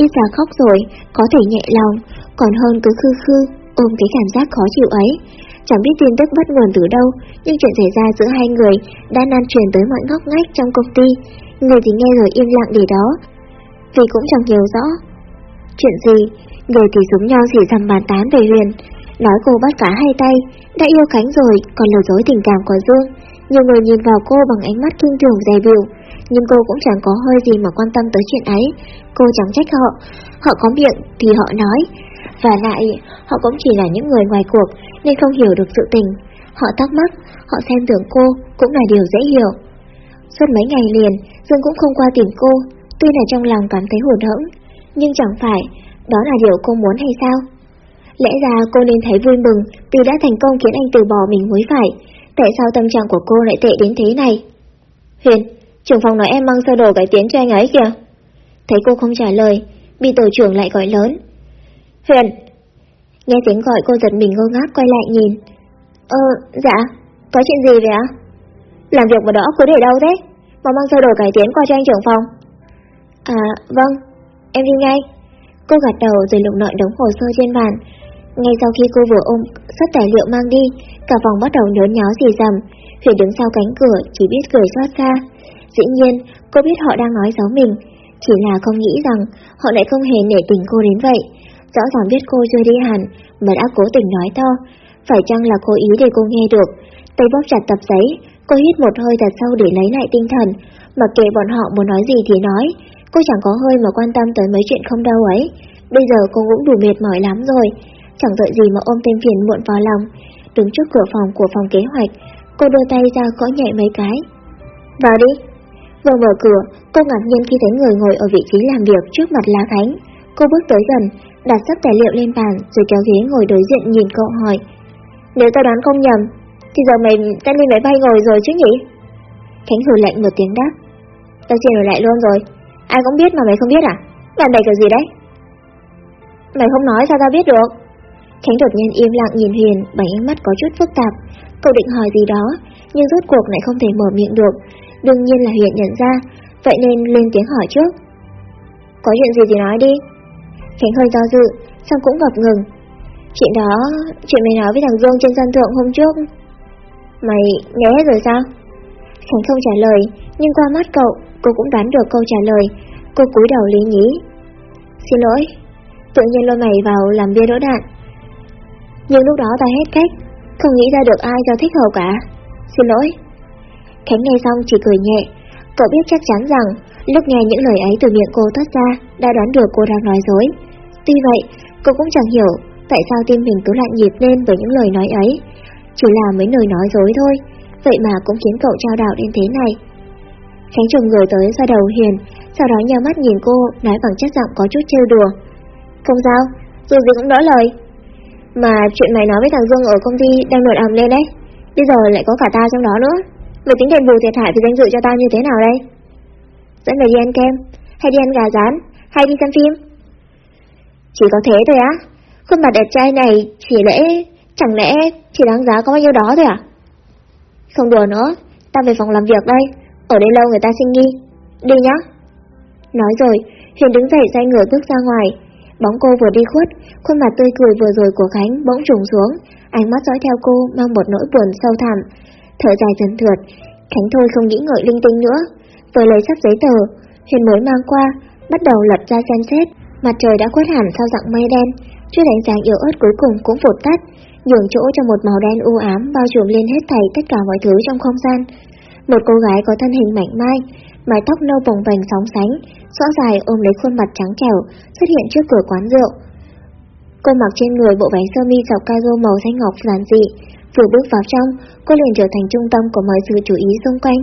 Ít ra khóc rồi, có thể nhẹ lòng, còn hơn cứ khư khư, ôm cái cảm giác khó chịu ấy. Chẳng biết tin tức bắt nguồn từ đâu, nhưng chuyện xảy ra giữa hai người đã lan truyền tới mọi ngóc ngách trong công ty. Người thì nghe rồi im lặng để đó, vì cũng chẳng hiểu rõ. Chuyện gì, người thì súng nhau chỉ dằm bàn tán về Huyền, nói cô bắt cả hai tay, đã yêu Khánh rồi còn lừa dối tình cảm của Dương. Nhiều người nhìn vào cô bằng ánh mắt kinh thường dè biểu, nhưng cô cũng chẳng có hơi gì mà quan tâm tới chuyện ấy. Cô chẳng trách họ, họ có miệng thì họ nói, và lại họ cũng chỉ là những người ngoài cuộc nên không hiểu được sự tình. Họ thắc mắc, họ xem tưởng cô cũng là điều dễ hiểu. Suốt mấy ngày liền, Dương cũng không qua tìm cô, tuy là trong lòng cảm thấy hụt hẫng, nhưng chẳng phải đó là điều cô muốn hay sao? Lẽ ra cô nên thấy vui mừng vì đã thành công khiến anh từ bỏ mình mới phải. Tại sao tâm trạng của cô lại tệ đến thế này? Huyền, trưởng phòng nói em mang sơ đồ cải tiến cho anh ấy kìa. Thấy cô không trả lời, bị tổ trưởng lại gọi lớn. Huyền! Nghe tiếng gọi cô giật mình ngơ ngác quay lại nhìn. Ờ, dạ, có chuyện gì vậy ạ? Làm việc vào đó cứ để đâu thế? Mà mang sơ đồ cải tiến qua cho anh trưởng phòng. À, vâng, em đi ngay. Cô gật đầu rồi lục lọi đống hồ sơ trên bàn. Ngay sau khi cô vừa ôm sắp tài liệu mang đi, cả phòng bắt đầu nhớ nháo gì dầm. Huyền đứng sau cánh cửa chỉ biết cười xót xa. Dĩ nhiên, cô biết họ đang nói xấu mình, chỉ là không nghĩ rằng họ lại không hề nể tình cô đến vậy. Rõ ràng biết cô chưa đi hẳn mà đã cố tình nói to. Phải chăng là cố ý để cô nghe được? Tay bóp chặt tập giấy, cô hít một hơi thật sâu để lấy lại tinh thần. Mặc kệ bọn họ muốn nói gì thì nói, cô chẳng có hơi mà quan tâm tới mấy chuyện không đâu ấy. Bây giờ cô cũng đủ mệt mỏi lắm rồi, chẳng đợi gì mà ôm thêm phiền muộn vào lòng. Đứng trước cửa phòng của phòng kế hoạch, cô đưa tay ra gõ nhẹ mấy cái. Vào đi. Vừa mở cửa, cô ngạc nhiên khi thấy người ngồi ở vị trí làm việc trước mặt lá Khánh. Cô bước tới gần, đặt sắp tài liệu lên bàn rồi kéo ghế ngồi đối diện nhìn cậu hỏi. Nếu tao đoán không nhầm, thì giờ mày sẽ lên máy bay ngồi rồi chứ nhỉ? Khánh hừ lạnh một tiếng đáp. Tao xin ở lại luôn rồi. Ai cũng biết mà mày không biết à? Bạn bè kiểu gì đấy? Mày không nói sao tao biết được? Khánh đột nhiên im lặng nhìn Huyền bằng ánh mắt có chút phức tạp. Cậu định hỏi gì đó, nhưng rốt cuộc lại không thể mở miệng được. Đương nhiên là Huyền nhận ra, vậy nên lên tiếng hỏi trước. Có chuyện gì thì nói đi. Khánh hơi do dự, xong cũng ngập ngừng. Chuyện đó, chuyện mày nói với thằng Dương trên sân thượng hôm trước. Mày nhớ hết rồi sao? Khánh không trả lời, nhưng qua mắt cậu, cô cũng đoán được câu trả lời. Cô cúi đầu lý nhí. Xin lỗi, tự nhiên lôi mày vào làm bia đỗ đạn. Nhưng lúc đó ta hết cách, không nghĩ ra được ai cho thích hợp cả. Xin lỗi. Khánh nghe xong chỉ cười nhẹ. Cậu biết chắc chắn rằng, lúc nghe những lời ấy từ miệng cô thoát ra, đã đoán được cô đang nói dối. Tuy vậy, cô cũng chẳng hiểu tại sao tim mình cứ lại nhịp lên với những lời nói ấy. Chỉ là mấy lời nói dối thôi, vậy mà cũng khiến cậu trao đảo đến thế này. Khánh trùng người tới ra đầu Hiền, sau đó nhờ mắt nhìn cô, nói bằng chất giọng có chút trêu đùa. Không sao, dù gì cũng đỡ lời. Mà chuyện mày nói với thằng Dương ở công ty đang nổi ầm lên đấy, bây giờ lại có cả ta trong đó nữa. Mày tính đền bù thiệt hại vì danh dự cho ta như thế nào đây? Dẫn mày đi ăn kem, hay đi ăn gà rán, hay đi xem phim? Chỉ có thế thôi á? Khuôn mặt đẹp trai này chỉ lẽ, chẳng lẽ chỉ đáng giá có bao nhiêu đó thôi à? Không đùa nữa, ta về phòng làm việc đây, ở đây lâu người ta sinh nghi. Đi nhá. Nói rồi, Huyền đứng dậy xoay ngửa bước ra ngoài. Bóng cô vừa đi khuất, khuôn mặt tươi cười vừa rồi của Khánh bỗng trùng xuống, ánh mắt dõi theo cô mang một nỗi buồn sâu thẳm. Thở dài dần thượt, Khánh thôi không nghĩ ngợi linh tinh nữa, vừa lấy sắp giấy tờ, Huyền mới mang qua, bắt đầu lật ra xem xét. Mặt trời đã khuất hẳn sau dạng mây đen, chút ánh sáng yếu ớt cuối cùng cũng vụt tắt, nhường chỗ cho một màu đen u ám bao trùm lên hết thảy tất cả mọi thứ trong không gian. Một cô gái có thân hình mảnh mai, mái tóc nâu bồng bềnh sóng sánh, xõa dài ôm lấy khuôn mặt trắng trẻo, xuất hiện trước cửa quán rượu. Cô mặc trên người bộ váy sơ mi dọc caro màu xanh ngọc giản dị, Vừa bước vào trong, cô liền trở thành trung tâm của mọi sự chú ý xung quanh.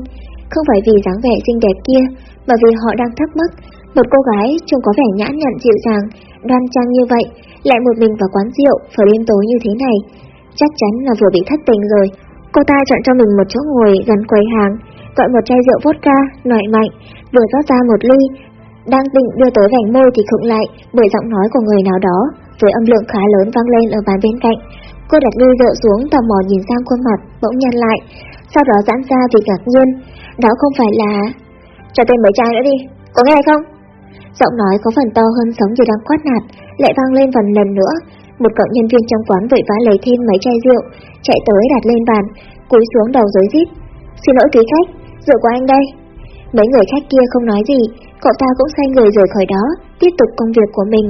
Không phải vì dáng vẻ xinh đẹp kia, mà vì họ đang thắc mắc một cô gái trông có vẻ nhã nhặn dịu dàng, đoan trang như vậy, lại một mình vào quán rượu vào đêm tối như thế này. Chắc chắn là vừa bị thất tình rồi. Cô ta chọn cho mình một chỗ ngồi gần quầy hàng, gọi một chai rượu vodka, nổi mạnh, vừa rót ra một ly. Đang định đưa tới vành môi thì khựng lại bởi giọng nói của người nào đó, với âm lượng khá lớn vang lên ở bàn bên cạnh. Cô đặt ly rượu xuống tò mò nhìn sang khuôn mặt, bỗng nhăn lại, sau đó giãn ra vì ngạc nhiên. Đó không phải là... Cho tên mấy chai nữa đi, có nghe không? Giọng nói có phần to hơn sống như đang quát nạt, lại vang lên phần lần nữa. Một cậu nhân viên trong quán vội vã lấy thêm mấy chai rượu, chạy tới đặt lên bàn, cúi xuống đầu rối rít. Xin lỗi quý khách, rượu của anh đây. Mấy người khách kia không nói gì, cậu ta cũng xoay người rời khỏi đó, tiếp tục công việc của mình.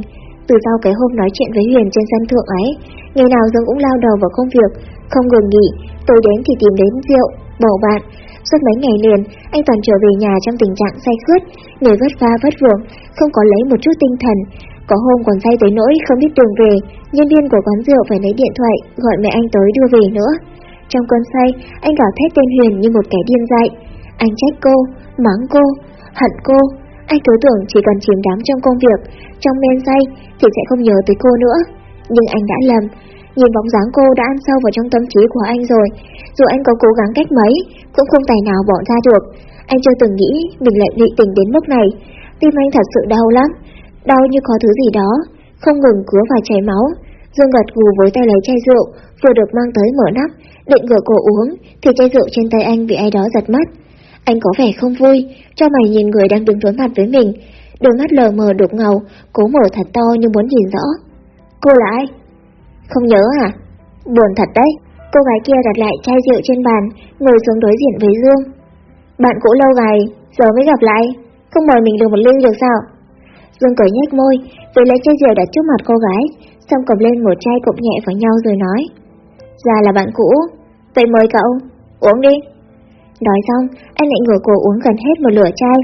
Từ sau cái hôm nói chuyện với Huyền trên sân thượng ấy, ngày nào Dương cũng lao đầu vào công việc, không ngừng nghỉ, tối đến thì tìm đến rượu, bầu bạn, Suốt mấy ngày liền, anh toàn trở về nhà trong tình trạng say khướt, người vất vả vất vưởng, không có lấy một chút tinh thần. Có hôm còn say tới nỗi không biết đường về, nhân viên của quán rượu phải lấy điện thoại gọi mẹ anh tới đưa về nữa. Trong cơn say, anh gào thét tên Huyền như một kẻ điên dại. Anh trách cô, mắng cô, hận cô. Anh cứ tưởng chỉ cần chìm đắm trong công việc, trong men say thì sẽ không nhớ tới cô nữa. Nhưng anh đã lầm, Nhìn bóng dáng cô đã ăn sâu vào trong tâm trí của anh rồi. Dù anh có cố gắng cách mấy, Cũng không tài nào bỏ ra được. Anh chưa từng nghĩ mình lại bị tình đến mức này. Tim anh thật sự đau lắm. Đau như có thứ gì đó. Không ngừng cứa và chảy máu. Dương gật gù với tay lấy chai rượu, Vừa được mang tới mở nắp, Định gỡ cổ uống, Thì chai rượu trên tay anh bị ai đó giật mất. Anh có vẻ không vui, Cho mày nhìn người đang đứng đối mặt với mình. Đôi mắt lờ mờ đục ngầu, Cố mở thật to như muốn nhìn rõ. Cô là ai? Không nhớ à? Buồn thật đấy. Cô gái kia đặt lại chai rượu trên bàn, ngồi xuống đối diện với Dương. Bạn cũ lâu ngày, giờ mới gặp lại, không mời mình được một ly được sao? Dương cười nhếch môi, rồi lấy chai rượu đặt trước mặt cô gái, xong cầm lên một chai cụm nhẹ vào nhau rồi nói. Ra là bạn cũ, vậy mời cậu, uống đi. Nói xong, anh lại ngửa cổ uống gần hết một lửa chai.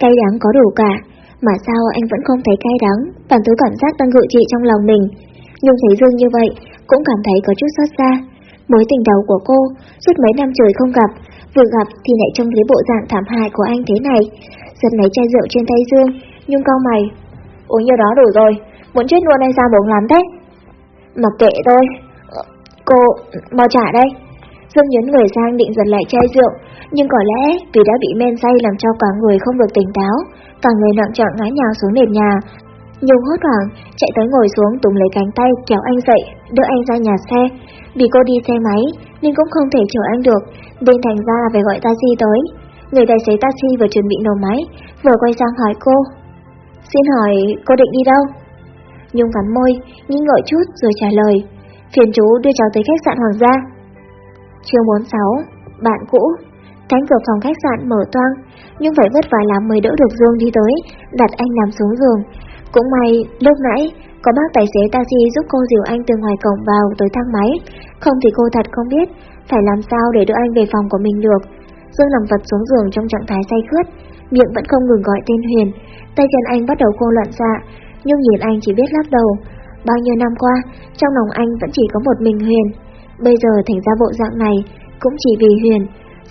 Cay đắng có đủ cả, mà sao anh vẫn không thấy cay đắng, toàn thứ cảm giác đang ngự trị trong lòng mình. Nhưng thấy Dương như vậy, cũng cảm thấy có chút xót xa. Mối tình đầu của cô, suốt mấy năm trời không gặp, vừa gặp thì lại trông thấy bộ dạng thảm hại của anh thế này. Giật lấy chai rượu trên tay Dương, nhưng cau mày. Uống như đó đủ rồi, muốn chết luôn hay sao bỗng lắm thế? Mặc kệ tôi. Ờ, cô, mau trả đây. Dương nhấn người sang định giật lại chai rượu, nhưng có lẽ vì đã bị men say làm cho cả người không được tỉnh táo, cả người nặng trọn ngã nhào xuống nền nhà, Nhung hốt hoảng, chạy tới ngồi xuống túm lấy cánh tay kéo anh dậy, đỡ anh ra nhà xe. Vì cô đi xe máy nên cũng không thể chở anh được, nên thành ra phải gọi taxi tới. Người tài xế taxi vừa chuẩn bị nổ máy, vừa quay sang hỏi cô. Xin hỏi cô định đi đâu? Nhung cắn môi, nghĩ ngợi chút rồi trả lời. Phiền chú đưa cháu tới khách sạn Hoàng gia. Chương 46, bạn cũ. Cánh cửa phòng khách sạn mở toang, nhưng phải vất vả lắm mới đỡ được Dương đi tới, đặt anh nằm xuống giường. Cũng may, lúc nãy, có bác tài xế taxi giúp cô dìu anh từ ngoài cổng vào tới thang máy, không thì cô thật không biết phải làm sao để đưa anh về phòng của mình được. Dương nằm vật xuống giường trong trạng thái say khướt, miệng vẫn không ngừng gọi tên Huyền, tay chân anh bắt đầu khô loạn xạ, nhưng nhìn anh chỉ biết lắc đầu. Bao nhiêu năm qua, trong lòng anh vẫn chỉ có một mình Huyền, bây giờ thành ra bộ dạng này cũng chỉ vì Huyền.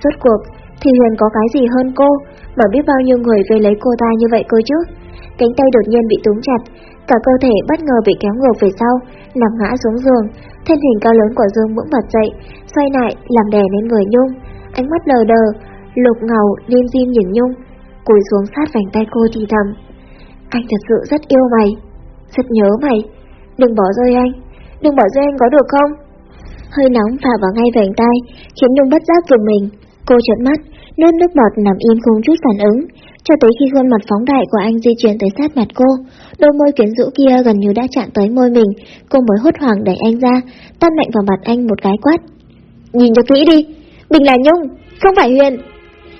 Suốt cuộc, thì Huyền có cái gì hơn cô, mà biết bao nhiêu người về lấy cô ta như vậy cơ chứ cánh tay đột nhiên bị túm chặt, cả cơ thể bất ngờ bị kéo ngược về sau, nằm ngã xuống giường. Thân hình cao lớn của Dương bỗng bật dậy, xoay lại làm đè lên người Nhung, ánh mắt lờ đờ, lục ngầu liêm diêm nhìn Nhung, cúi xuống sát vành tay cô thì thầm: "Anh thật sự rất yêu mày, rất nhớ mày, đừng bỏ rơi anh, đừng bỏ rơi anh có được không?" Hơi nóng phả vào ngay vành tay, khiến Nhung bất giác dùng mình. Cô trợn mắt, nuốt nước bọt nằm im không chút phản ứng, cho tới khi khuôn mặt phóng đại của anh di chuyển tới sát mặt cô, đôi môi quyến rũ kia gần như đã chạm tới môi mình, cô mới hốt hoảng đẩy anh ra, tát mạnh vào mặt anh một cái quát. Nhìn cho kỹ đi, mình là Nhung, không phải Huyền.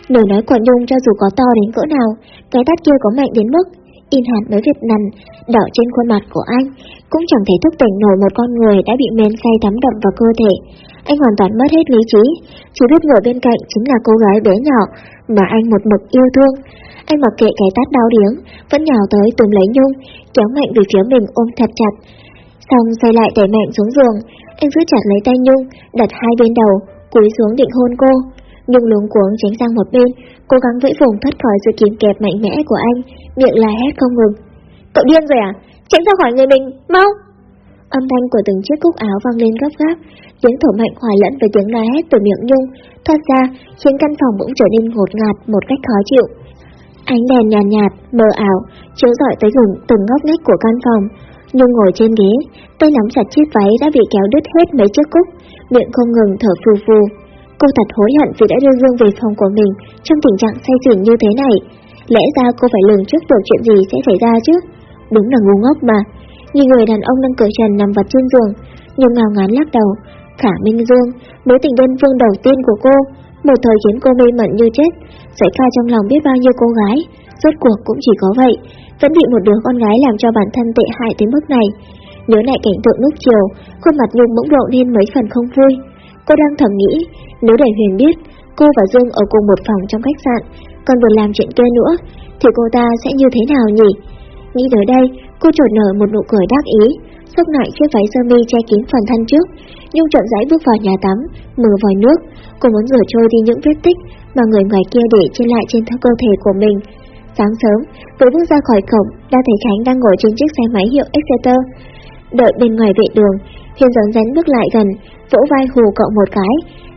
Lời nói của Nhung cho dù có to đến cỡ nào, cái tát kia có mạnh đến mức in hẳn với việc nằm đỏ trên khuôn mặt của anh, cũng chẳng thể thức tỉnh nổi một con người đã bị men say thấm đậm vào cơ thể. Anh hoàn toàn mất hết lý trí, chỉ biết ngồi bên cạnh chính là cô gái bé nhỏ mà anh một mực yêu thương. Anh mặc kệ cái tát đau điếng, vẫn nhào tới túm lấy Nhung, kéo mạnh về phía mình ôm thật chặt. Xong xoay lại đẩy mạnh xuống giường, anh giữ chặt lấy tay Nhung, đặt hai bên đầu, cúi xuống định hôn cô. Nhung luống cuống tránh sang một bên, cố gắng vẫy vùng thoát khỏi sự kìm kẹp mạnh mẽ của anh, miệng la hét không ngừng. Cậu điên rồi à? Tránh ra khỏi người mình, mau! Âm thanh của từng chiếc cúc áo vang lên gấp gáp, tiếng thổ mạnh hòa lẫn với tiếng la hét từ miệng Nhung, thoát ra khiến căn phòng bỗng trở nên ngột ngạt một cách khó chịu. Ánh đèn nhàn nhạt, nhạt, mờ ảo, chiếu rọi tới gừng từng ngóc ngách của căn phòng. Nhung ngồi trên ghế, tay nắm chặt chiếc váy đã bị kéo đứt hết mấy chiếc cúc, miệng không ngừng thở phù phù. Cô thật hối hận vì đã đưa Dương về phòng của mình trong tình trạng say xỉn như thế này. Lẽ ra cô phải lường trước được chuyện gì sẽ xảy ra chứ. Đúng là ngu ngốc mà. Nhìn người đàn ông đang cởi trần nằm vật trên giường, nhưng ngào ngán lắc đầu. Khả Minh Dương, mối tình đơn phương đầu tiên của cô, một thời khiến cô mê mẩn như chết, xảy ra trong lòng biết bao nhiêu cô gái, rốt cuộc cũng chỉ có vậy, vẫn bị một đứa con gái làm cho bản thân tệ hại tới mức này. Nhớ lại cảnh tượng lúc chiều, khuôn mặt Nhung bỗng lộ lên mấy phần không vui. Cô đang thầm nghĩ, nếu để Huyền biết, cô và Dương ở cùng một phòng trong khách sạn, còn vừa làm chuyện kia nữa, thì cô ta sẽ như thế nào nhỉ? Nghĩ tới đây, cô chột nở một nụ cười đắc ý, xốc lại chiếc váy sơ mi che kín phần thân trước, Nhung chậm rãi bước vào nhà tắm, mở vòi nước, cô muốn rửa trôi đi những vết tích mà người ngoài kia để trên lại trên cơ thể của mình. Sáng sớm, vừa bước ra khỏi cổng, đã thấy Khánh đang ngồi trên chiếc xe máy hiệu Exeter. Đợi bên ngoài vệ đường, Huyền rón rén bước lại gần, vỗ vai hù cậu một cái.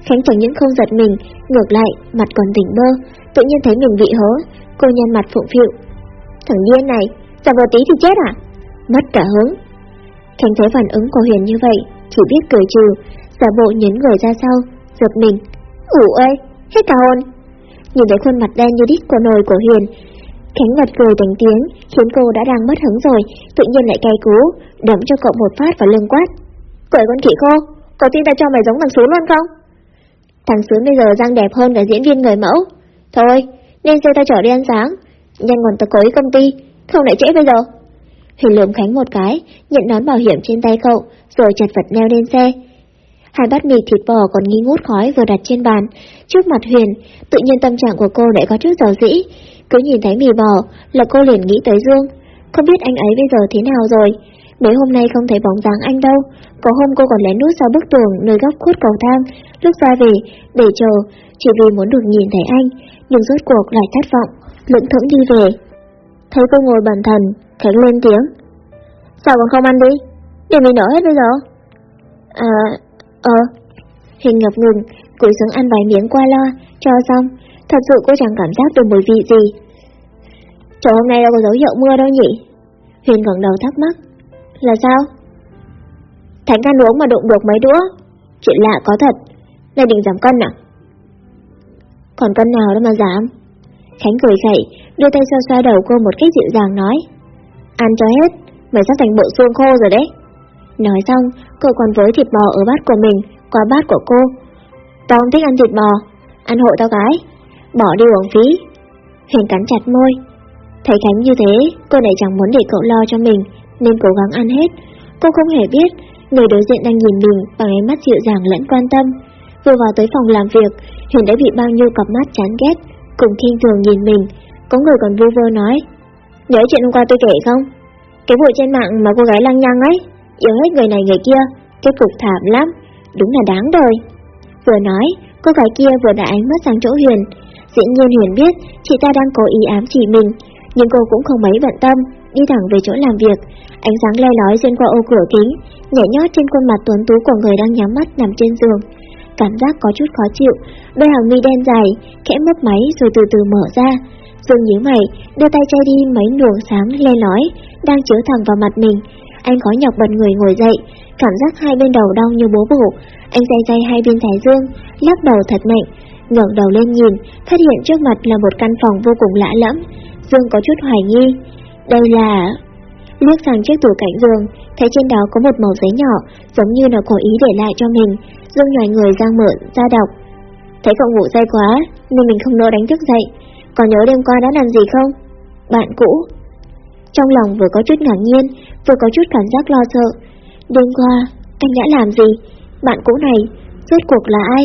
Khánh chẳng những không giật mình, ngược lại, mặt còn tỉnh bơ, tự nhiên thấy mình bị hớ, cô nhăn mặt phụng phịu. Thằng điên này, giả vờ tí thì chết à? Mất cả hứng. Khánh thấy phản ứng của Huyền như vậy, chỉ biết cười trừ, giả bộ nhấn người ra sau, giật mình. Ủ ơi, hết cả hồn. Nhìn thấy khuôn mặt đen như đít của nồi của Huyền, Khánh bật cười thành tiếng, khiến cô đã đang mất hứng rồi, tự nhiên lại cay cú, đấm cho cậu một phát vào lưng quát. Cười con khỉ khô, có tin ta cho mày giống thằng Sú luôn không? Thằng Sú bây giờ răng đẹp hơn cả diễn viên người mẫu. Thôi, nên xe ta chở đi ăn sáng, nhanh còn tao cối công ty, không lại trễ bây giờ. Huyền lườm Khánh một cái, nhận nón bảo hiểm trên tay cậu, rồi chặt vật leo lên xe. Hai bát mì thịt bò còn nghi ngút khói vừa đặt trên bàn. Trước mặt Huyền, tự nhiên tâm trạng của cô lại có chút giàu dĩ. Cứ nhìn thấy mì bò là cô liền nghĩ tới Dương. Không biết anh ấy bây giờ thế nào rồi. Mấy hôm nay không thấy bóng dáng anh đâu. Có hôm cô còn lén nút sau bức tường nơi góc khuất cầu thang. Lúc ra về, để chờ, chỉ vì muốn được nhìn thấy anh. Nhưng rốt cuộc lại thất vọng, lững thững đi về. Thấy cô ngồi bàn thần, Khánh lên tiếng. Sao còn không ăn đi? Để mình nở hết bây giờ. À, ờ. Hình ngập ngừng, cúi xuống ăn vài miếng qua loa, cho xong. Thật sự cô chẳng cảm giác được mùi vị gì. Trời hôm nay đâu có dấu hiệu mưa đâu nhỉ? Huyền ngẩng đầu thắc mắc. Là sao? Thánh ăn uống mà đụng được mấy đũa. Chuyện lạ có thật. Là định giảm cân à? Còn cân nào đâu mà giảm? Khánh cười dậy, đưa tay xoa xoa đầu cô một cách dịu dàng nói. Ăn cho hết, mày sắp thành bộ xương khô rồi đấy. Nói xong, cô còn với thịt bò ở bát của mình, qua bát của cô. Tao không thích ăn thịt bò, ăn hộ tao gái, bỏ đi uống phí. Huyền cắn chặt môi. Thấy Khánh như thế, cô này chẳng muốn để cậu lo cho mình, nên cố gắng ăn hết. Cô không hề biết, người đối diện đang nhìn mình bằng ánh mắt dịu dàng lẫn quan tâm. Vừa vào tới phòng làm việc, Huyền đã bị bao nhiêu cặp mắt chán ghét, cùng khinh thường nhìn mình. Có người còn vu vơ nói, nhớ chuyện hôm qua tôi kể không? Cái vụ trên mạng mà cô gái lăng nhăng ấy, yêu hết người này người kia, kết cục thảm lắm, đúng là đáng đời. Vừa nói, cô gái kia vừa đã ánh mắt sang chỗ Huyền. Dĩ nhiên Huyền biết chị ta đang cố ý ám chỉ mình, nhưng cô cũng không mấy bận tâm, đi thẳng về chỗ làm việc. Ánh sáng le lói xuyên qua ô cửa kính, nhẹ nhót trên khuôn mặt tuấn tú của người đang nhắm mắt nằm trên giường. Cảm giác có chút khó chịu, đôi hàng mi đen dài, khẽ mấp máy rồi từ từ mở ra. Dương nhíu mày, đưa tay che đi mấy luồng sáng le lói, đang chiếu thẳng vào mặt mình. Anh khó nhọc bật người ngồi dậy, cảm giác hai bên đầu đau như bố bổ. Anh day day hai bên thái dương, lắc đầu thật mạnh, ngẩng đầu lên nhìn, phát hiện trước mặt là một căn phòng vô cùng lạ lẫm. Dương có chút hoài nghi. Đây là... Liếc sang chiếc tủ cạnh giường, thấy trên đó có một màu giấy nhỏ, giống như là cố ý để lại cho mình. Dương nhòi người ra mở, ra đọc. Thấy cậu ngủ say quá, nên mình không nỡ đánh thức dậy. Còn nhớ đêm qua đã làm gì không? Bạn cũ. Trong lòng vừa có chút ngạc nhiên, vừa có chút cảm giác lo sợ. Đêm qua, anh đã làm gì? Bạn cũ này, rốt cuộc là ai?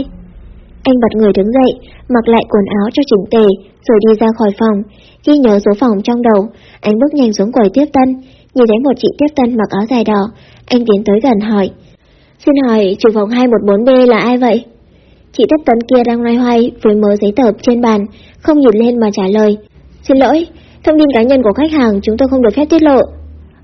Anh bật người đứng dậy, mặc lại quần áo cho chỉnh tề, rồi đi ra khỏi phòng. Khi nhớ số phòng trong đầu, anh bước nhanh xuống quầy tiếp tân. Nhìn thấy một chị tiếp tân mặc áo dài đỏ, anh tiến tới gần hỏi. Xin hỏi chủ phòng 214B là ai vậy? Chị tiếp tân kia đang loay hoay với mớ giấy tờ trên bàn, không nhìn lên mà trả lời. Xin lỗi, thông tin cá nhân của khách hàng chúng tôi không được phép tiết lộ.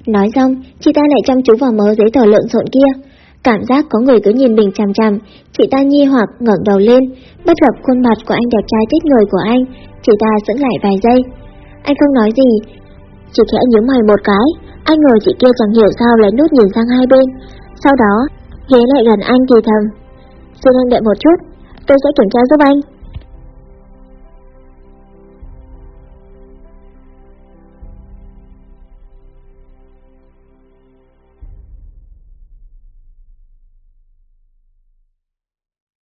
Nói xong, chị ta lại chăm chú vào mớ giấy tờ lộn xộn kia. Cảm giác có người cứ nhìn mình chằm chằm, chị ta nghi hoặc ngẩng đầu lên, bất gặp khuôn mặt của anh đẹp trai thích người của anh, chị ta sững lại vài giây. Anh không nói gì, chỉ khẽ nhíu mày một cái, anh ngồi chị kia chẳng hiểu sao lại nút nhìn sang hai bên. Sau đó, ghé lại gần anh thì thầm. Xin anh đợi một chút, tôi sẽ kiểm tra giúp anh.